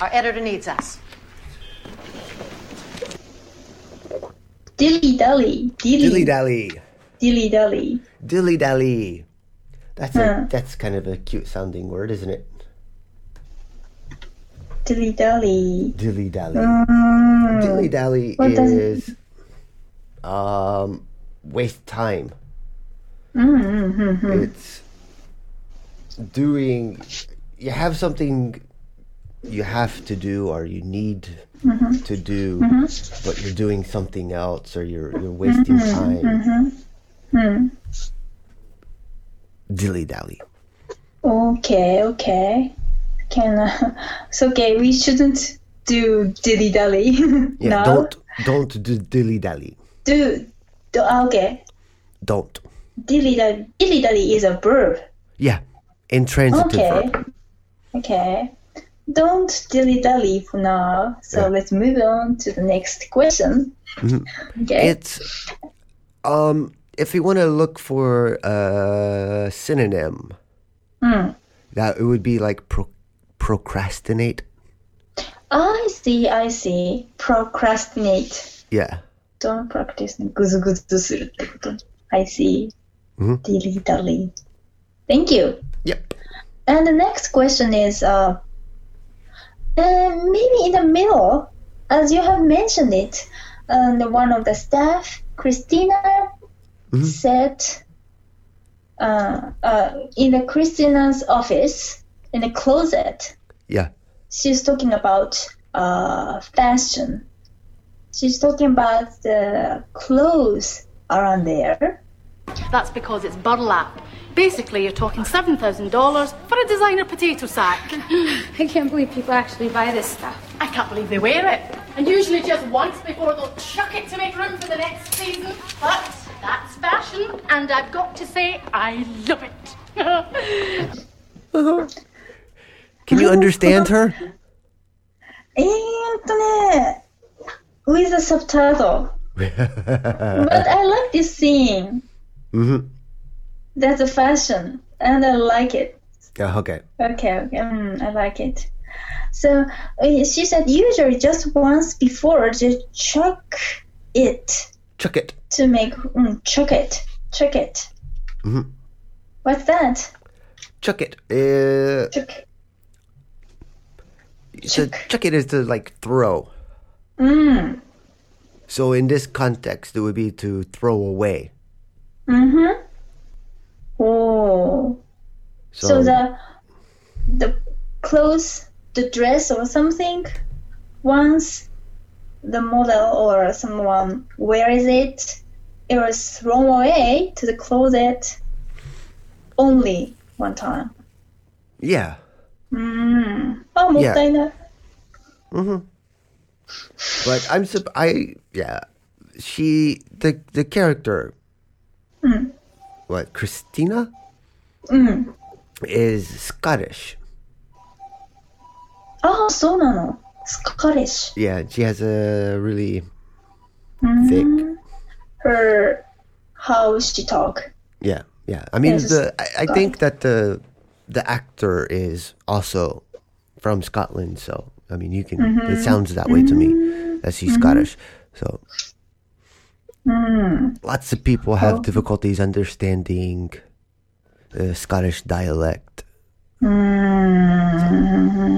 Our editor needs us. Dilly dally. Dilly, Dilly dally. dilly dally. Dilly dally. That's a that's kind of a cute sounding word, isn't it? Dilly dally. Dilly dally. Mm. Dilly dally What does it- is um waste time. Mm-hmm. It's doing you have something you have to do or you need Mhm. to do Mhm. but you're doing something else or you're you're wasting time. Mm-hmm. Mm. Dilly dally. Okay, okay. Can uh, it's okay. We shouldn't do dilly dally. Yeah, no. don't don't do dilly dally. do. do okay. Don't. Dilly dally. Dilly dally is a verb. Yeah. Intransitive Okay. verb. Okay Don't dilly dally for now. So Yeah. let's move on to the next question. Mhm. Okay. It's um if you want to look for a synonym, Hmm. that it would be like pro- procrastinate. I see. I see. Procrastinate. Yeah. Don't practice ぐずぐずするってこと。I see. Mhm. Dilly dally. Thank you. Yep. And the next question is uh, uh, maybe in the middle, as you have mentioned it, um, the one of the staff, Christina, Mhm. said uh, uh, in the Christina's office, in the closet, Yeah. she's talking about uh, fashion. She's talking about the clothes around there. That's because it's burlap. Basically, you're talking $7,000 for a designer potato sack. I can't believe people actually buy this stuff. I can't believe they wear it. And usually just once before they'll chuck it to make room for the next season. But that's fashion, and I've got to say, I love it. Can you understand her? えーっとね、with a subtitle. But I like this scene. hmm That's a fashion, and I like it. Yeah, okay. Okay, okay, mm, I like it. So uh, she said usually just once before to chuck it Chuck it. to make mm, chuck it, chuck it. hmm What's that? Chuck it. Uh, Chuck. so chuck it is to like throw. Mm. So in this context, it would be to throw away. Mm-hmm. Oh. So, so the the clothes, the dress or something, once the model or someone wears it, it was thrown away to the closet only one time. Yeah. Mm. Oh, yeah. Mm-hmm. But I'm sup- I yeah, she the the character mm what Christina mm. is Scottish. Oh, so no, Scottish. Yeah, she has a really mm-hmm. thick. Her, how she talk. Yeah, yeah. I mean, yes, the I, I think that the the actor is also from Scotland, so I mean, you can. Mm-hmm. It sounds that way to me. Mm-hmm. That she's mm-hmm. Scottish, so Hmm. Lots of people have oh. difficulties understanding uh, Scottish dialect. Mm.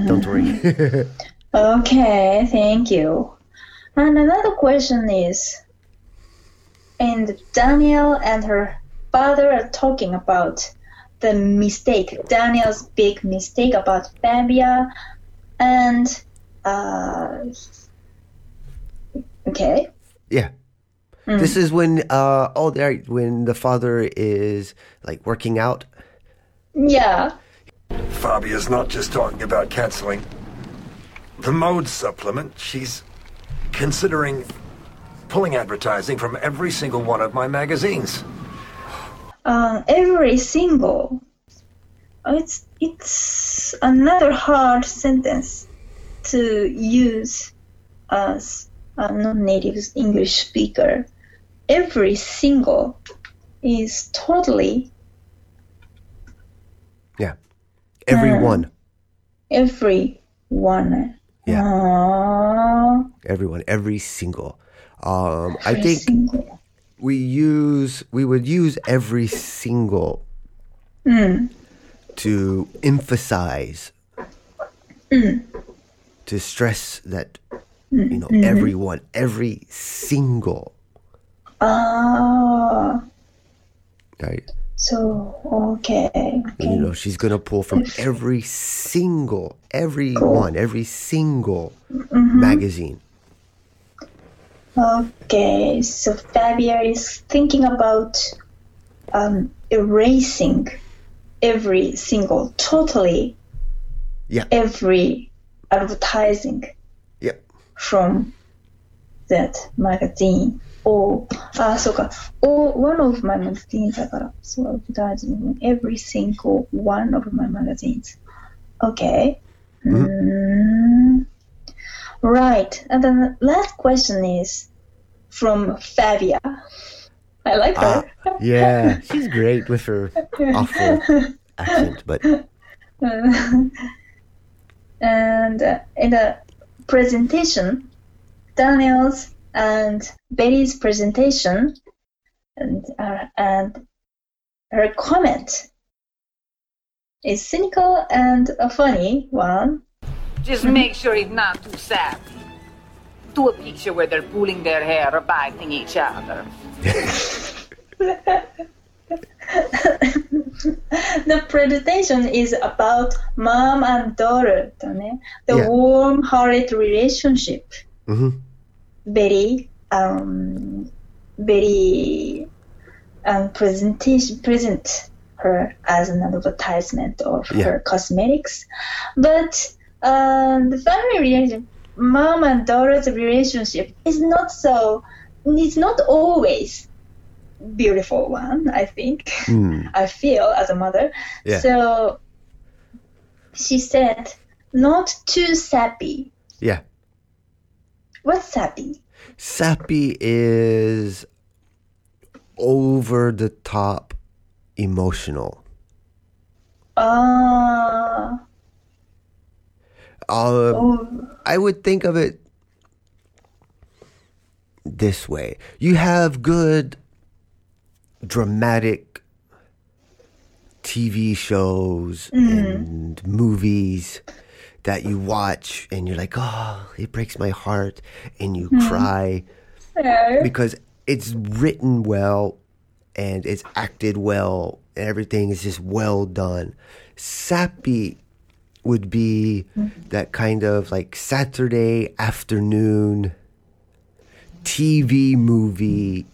So don't worry. okay, thank you. And another question is and Daniel and her father are talking about the mistake, Daniel's big mistake about Fabia, and uh, okay. Yeah. Mm. This is when uh oh there when the father is like working out. yeah, Fabia's not just talking about canceling the mode supplement. She's considering pulling advertising from every single one of my magazines. um, every single. Oh, It's it's another hard sentence to use as a non-native English speaker. Every single is totally Yeah. Everyone. every one. Yeah. Aww. Everyone. Every single. Um I Every think single. we use we would use every single Mm. to emphasize Mm. to stress that Mm, you know mhm. everyone every single Ah, right so okay. you know she's gonna pull from every single every one every single Mhm. magazine Okay, so Fabia is thinking about um, erasing every single, totally yeah every advertising Yep. from that magazine Or, ah, そうか。Or one of my magazines だから、そう、advertising every single one of my magazines. Okay. Mm. Right. And then the last question is from Fabia. I like Ah, her. yeah she's great with her awful accent but and uh, in the presentation, Daniel's and Betty's presentation, and uh, and her comment is cynical and a funny one. Just make sure it's not too sad. Do a picture where they're pulling their hair or biting each other. the presentation is about mom and daughter, the Yeah. warm-hearted relationship. Mhm. Very, um, very, um, presentation present her as an advertisement of Yeah. her cosmetics, but um, the family relationship, mom and daughter's relationship, is not so. It's not always beautiful one. I think. Hmm. I feel as a mother. Yeah. So she said, not too sappy. yeah What's sappy? sappy is over the top emotional Ah, uh, oh, I would think of it this way. You have good dramatic TV shows and movies that you watch and you're like, oh, it breaks my heart, and you Mhm. cry yeah. because it's written well and it's acted well and everything is just well done. Sappy would be that kind of like Saturday afternoon TV movie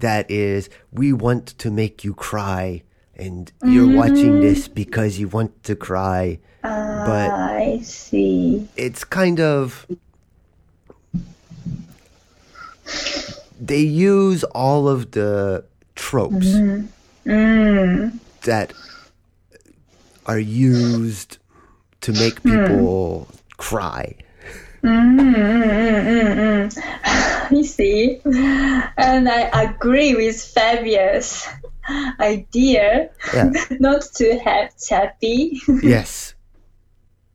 that is we want to make you cry and you're watching Mhm. this because you want to cry but I see. it's kind of they use all of the tropes Mm. Mm. that are used to make people cry. Mm, mm, mm, mm, mm. I see. And I agree with Fabia's idea Yeah. not to have Chappy Yes.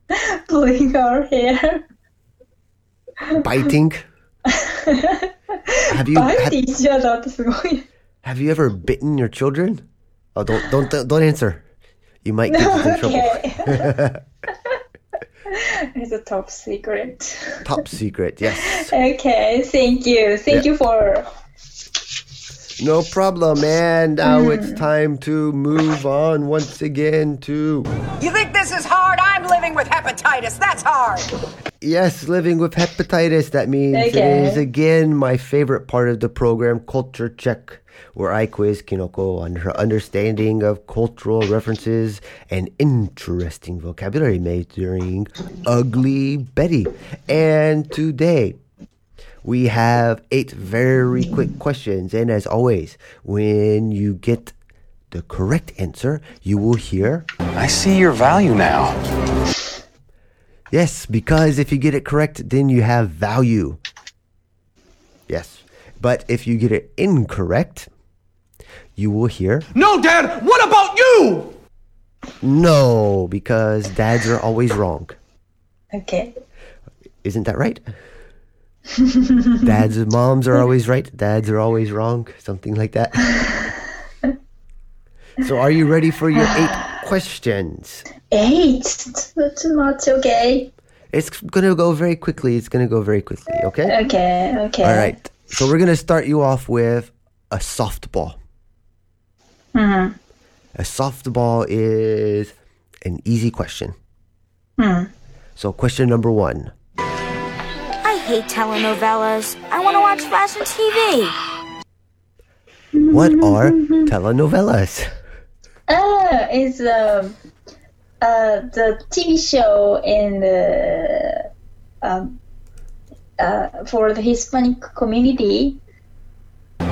pulling our hair, biting. have you have you ever bitten your children? Oh, don't don't don't answer. You might get no, in okay. trouble. it's a top secret. Top secret, yes. Okay, thank you. Thank yeah. you for no problem, and now it's hmm. time to move on once again to You think this is hard? I'm living with hepatitis. That's hard. yes, living with hepatitis. That means it Okay. is again my favorite part of the program, Culture Check, where I quiz Kinoko on her understanding of cultural references and interesting vocabulary made during Ugly Betty. And today. We have eight very quick questions, and as always, when you get the correct answer, you will hear I see your value now. Yes, because if you get it correct, then you have value. Yes. But if you get it incorrect, you will hear No, Dad, what about you? no, because dads are always wrong. Okay. Isn't that right? dads and moms are always right. Dads are always wrong. Something like that. so, are you ready for your eight questions? Eight. That's not okay. It's gonna go very quickly. It's gonna go very quickly. Okay. Okay. Okay. All right. So we're gonna start you off with a softball. Hmm. A softball is an easy question. Hmm. So question number one. I hate telenovelas. I want to watch fashion TV. What are telenovelas? Ah, it's um, uh, the TV show in the um, uh, for the Hispanic community.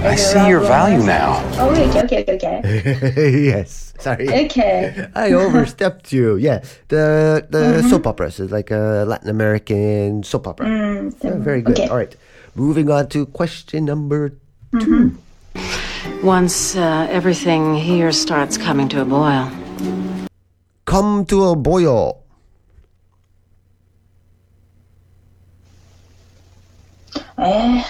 I see your value now. Oh, okay, okay, okay, okay. yes. Sorry. Okay. I overstepped you. Yeah. The the Mhm. soap operas is like a Latin American soap opera. Mm, Yeah, very good. okay. All right. Moving on to question number Mhm. Once uh, everything here starts coming to a boil. come to a boil. Eh,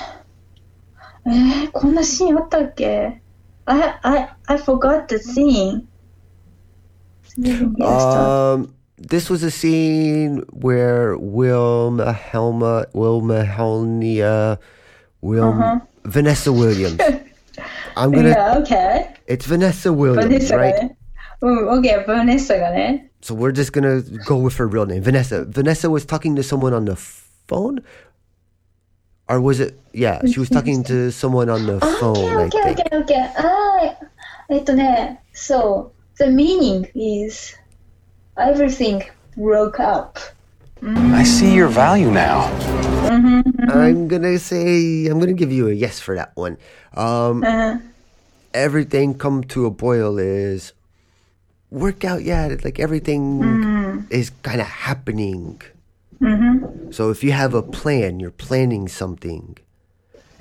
えー、こんなシーンあったっけ I, I, I forgot the scene. Um, this was a scene where Wilma Helma, Wilma Helnia, Wilma, -huh. Vanessa Williams. I'm gonna. Yeah, okay. It's Vanessa Williams, Vanessa right? we're just gonna go with her real name, Vanessa. Vanessa was talking to someone on the phone or was it? Yeah, she was talking to someone on the phone. I OK, think. OK, OK. あーえっとね、so, the meaning is everything broke up. I see your value now. I'm gonna say I'm gonna give you a yes for that one. Um, Uh, everything come to a boil is work out. Yeah, like everything Mm. is kind of happening. mhm. So if you have a plan, you're planning something,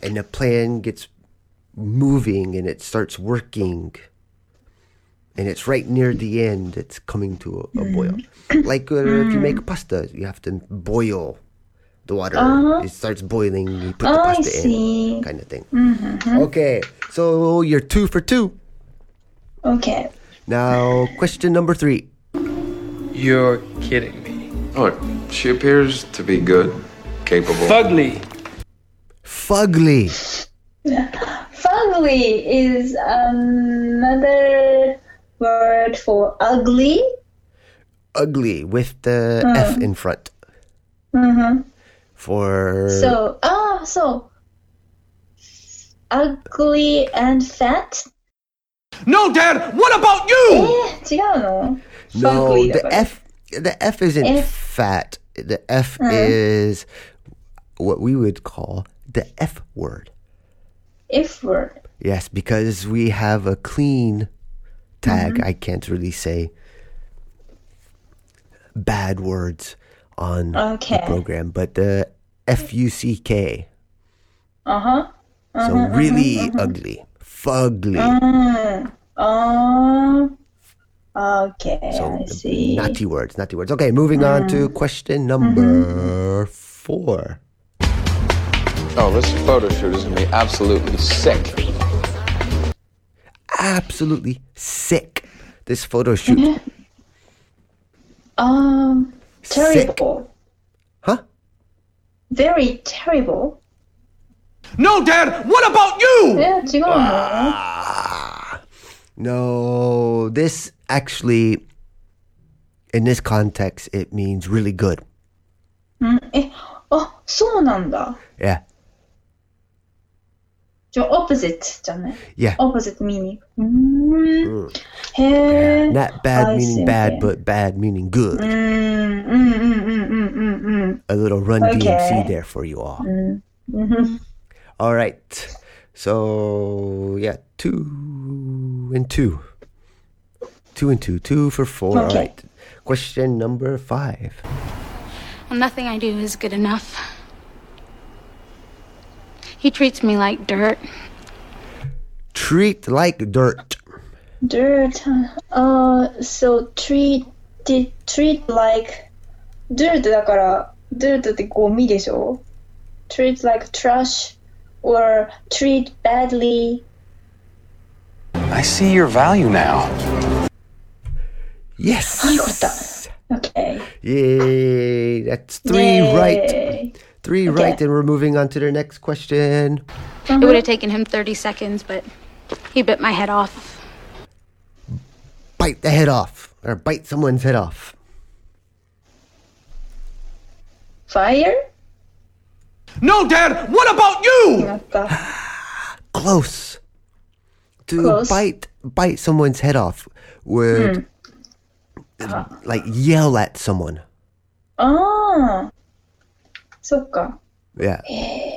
and the plan gets moving and it starts working, and it's right near the end, it's coming to a, a boil. Like uh, if you make pasta, you have to boil the water. Uh-huh. It starts boiling, you put the I pasta see. in, kind of thing. Mhm. Okay, so you're two for two. Okay. Now, question number three. You're kidding me. Look, she appears to be good, capable. Fugly. Fugly. Fugly is another word for ugly. Ugly with the F Uh. in front. Mm-hmm. For So, ah, so ugly and fat. No, Dad, what about you? え違うの No, Fugly the だから。 F the F isn't F. fat. The F Uh. is what we would call the F word. If word. Yes, because we have a clean tag. Mhm. I can't really say bad words on Okay. the program, but the F U C K. Uh huh. So really ugly, fugly. Mm. Um. Okay, so, I uh, see. Naughty words, naughty words. Okay, moving mm. on to mm-hmm. question mm-hmm. number mm-hmm. four. Oh, this photo shoot is going to be absolutely sick. Absolutely sick. This photo shoot. Mm-hmm. Um, terrible. Sick. Huh? Very terrible. No, Dad. What about you? Yeah, 지금 ah. No, this actually, in this context, it means really good. うん、え、あ、そうなんだ。 Yeah, じゃあ、opposite じゃない yeah. opposite meaning. うーん。へえ。 Not bad I meaning see, bad, okay. but bad meaning う good. ーん、うん、うん、うん、うん、うん、 A little run Okay. DMC there for you all. うん。うん。 All right. So, yeah, two and two. Two and two. Two for four. All Okay. right. Question number five. Well, nothing I do is good enough. He treats me like dirt. Treat like dirt. dirt. Uh, so treat, treat, treat like dirt だから、dirt ってゴミでしょ treat like trash or treat badly. I see your value now. Yes. You got that. Okay. Yay. That's three Yay. right. Three okay. right, and we're moving on to the next question. Uh-huh. It would have taken him 30 seconds, but he bit my head off. Bite the head off, or bite someone's head off. Fire? No, Dad! What about you? Close. To Close. bite bite someone's head off would mm like yell at someone. Ah, so Yeah,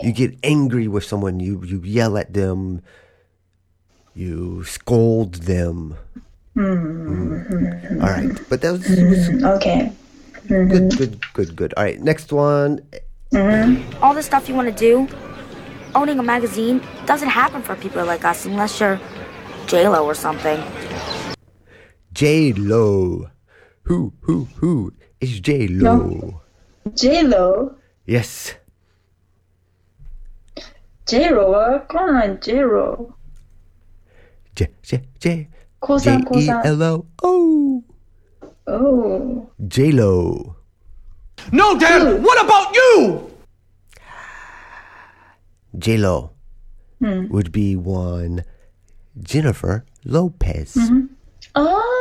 you get angry with someone. You you yell at them. You scold them. Mm. All right, but that was, was okay. Good, hmm. good, good, good. All right, next one. Mm-hmm. All the stuff you want to do, owning a magazine doesn't happen for people like us unless you're J Lo or something. J Lo who, who, who is J Lo? No. J Lo. Yes. J Lo. Come J Lo. J Oh. Oh. J Lo. No, Dad. Ooh. What about you? J Lo hmm. would be one Jennifer Lopez. Mm-hmm. Oh.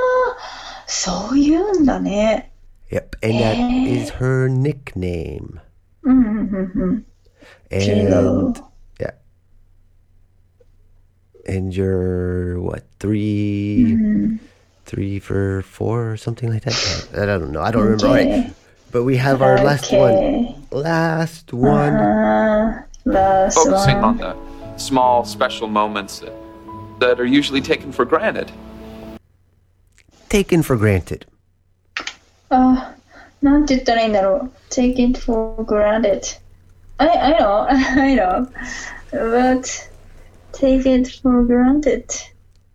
そういうんだね。Yep, and that is her nickname. Mm-hmm, mm-hmm. and, yeah. And you're what, three mm-hmm. three for four or something like that? I, don't know. I don't remember. Right. But we have our last one. Last one. Uh, last Focusing one. on the small special moments that, that are usually taken for granted Taken for granted. あ、なんて言ったらいいんだろう。take it for granted. I, I know, I know. But, take it for granted.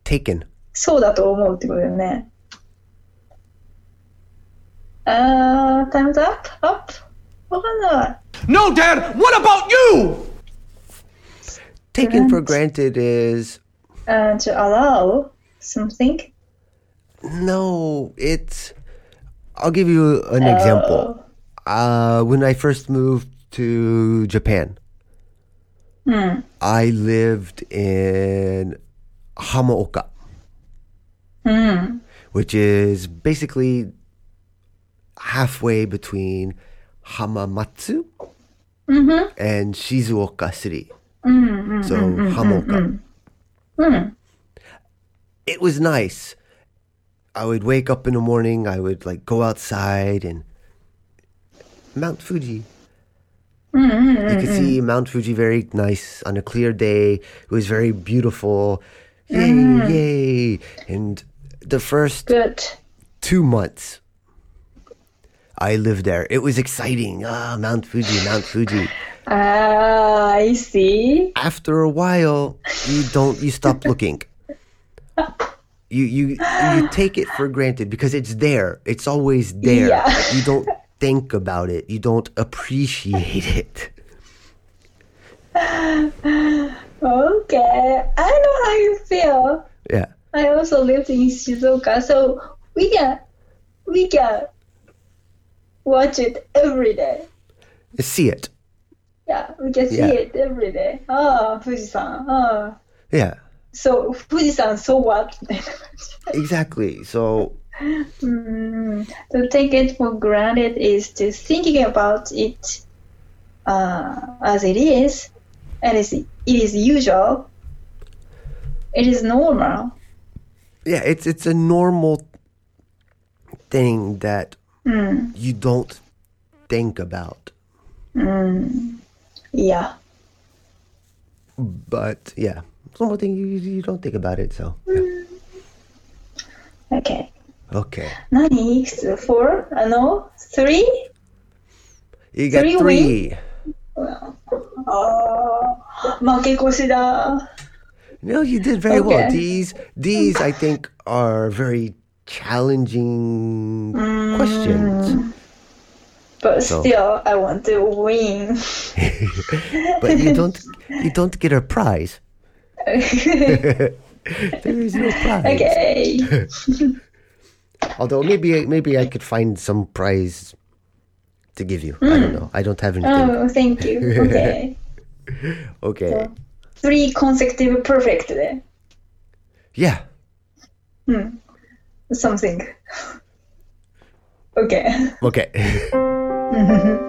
Taken. そうだと思うってことだよね。あー、time's up? Up? わかんない。 No, Dad! What about you? Taken for granted is Uh, to allow something? no. It's. I'll give you an example. Uh, when I first moved to Japan, Hmm. I lived in Hamaoka, Hmm. which is basically halfway between Hamamatsu Mm-hmm. and Shizuoka City. Mm, So, mm, mm, Hamoka. mm, mm. It was nice. I would wake up in the morning, I would like go outside and Mount Fuji. Mm, mm, You could see Mount Fuji very nice on a clear day. It was very beautiful. Yay, Mhm. yay. And the first Good. two months I lived there. It was exciting. Ah, Mount Fuji, Mount Fuji. Ah, I see. After a while, you don't you stop looking. you you you take it for granted because it's there. It's always there. Yeah. You don't think about it. You don't appreciate it. Okay, I know how you feel. Yeah. I also lived in Shizuoka, so we can we can watch it every day. See it. Yeah, we can see yeah. it every day. Oh, Fujisan. Oh. Yeah so Fujisan, so what? exactly. So mm, to take it for granted is to thinking about it uh, as it is, and it is usual. It is normal. Yeah, it's it's a normal thing that mm. you don't think about. Mm. Yeah. But yeah it's a normal thing you you don't think about it. So Okay. okay, 何 Four? Uh, no? Three? you got Three three. あー負け越しだ。 No, you did very well. Okay. These these I think are very challenging questions. But So- still, I want to win. but you don't you don't get a prize. there is no prize. okay. Although maybe maybe I could find some prize to give you. I don't know. I don't have anything. Oh, thank you. Okay. okay. Three consecutive perfect で。Yeah. Hmm. Something. Okay. Okay.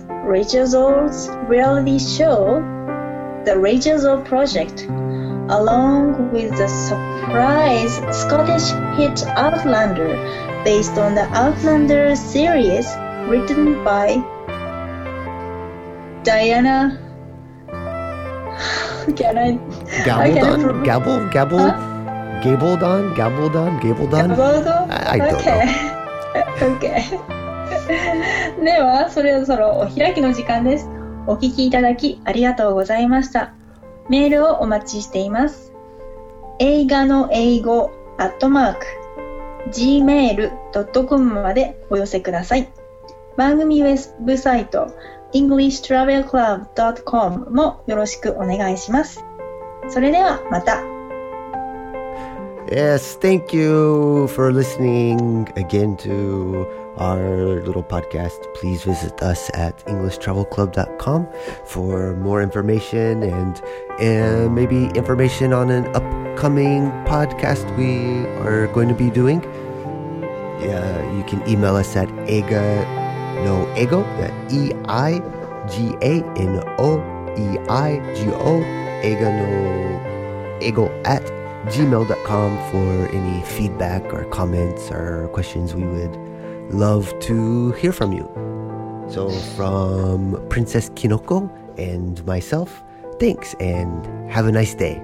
All's reality show The Rachel Zoe Project along with the surprise Scottish hit Outlander based on the Outlander series written by Diana. Can I? I Gabaldon? Gabble? Gabble? Gabledon? Gabledon? Gabledon? Gabaldon? I, I don't Okay. know. okay. では、そろそろお開きの時間です。お聞きいただきありがとうございました。メールをお待ちしています。映画の英語、アットマーク、gmail.com までお寄せください。番組ウェブサイト、englishtravelclub.com もよろしくお願いします。それではまた。Yes, thank you for listening again to our little podcast. Please visit us at EnglishTravelClub.com for more information and uh, maybe information on an upcoming podcast we are going to be doing. Yeah, you can email us at ega no ego e i g a n o e i g o ega no ego at gmail.com for any feedback or comments or questions. We would love to hear from you. So, from Princess Kinoko and myself, thanks and have a nice day.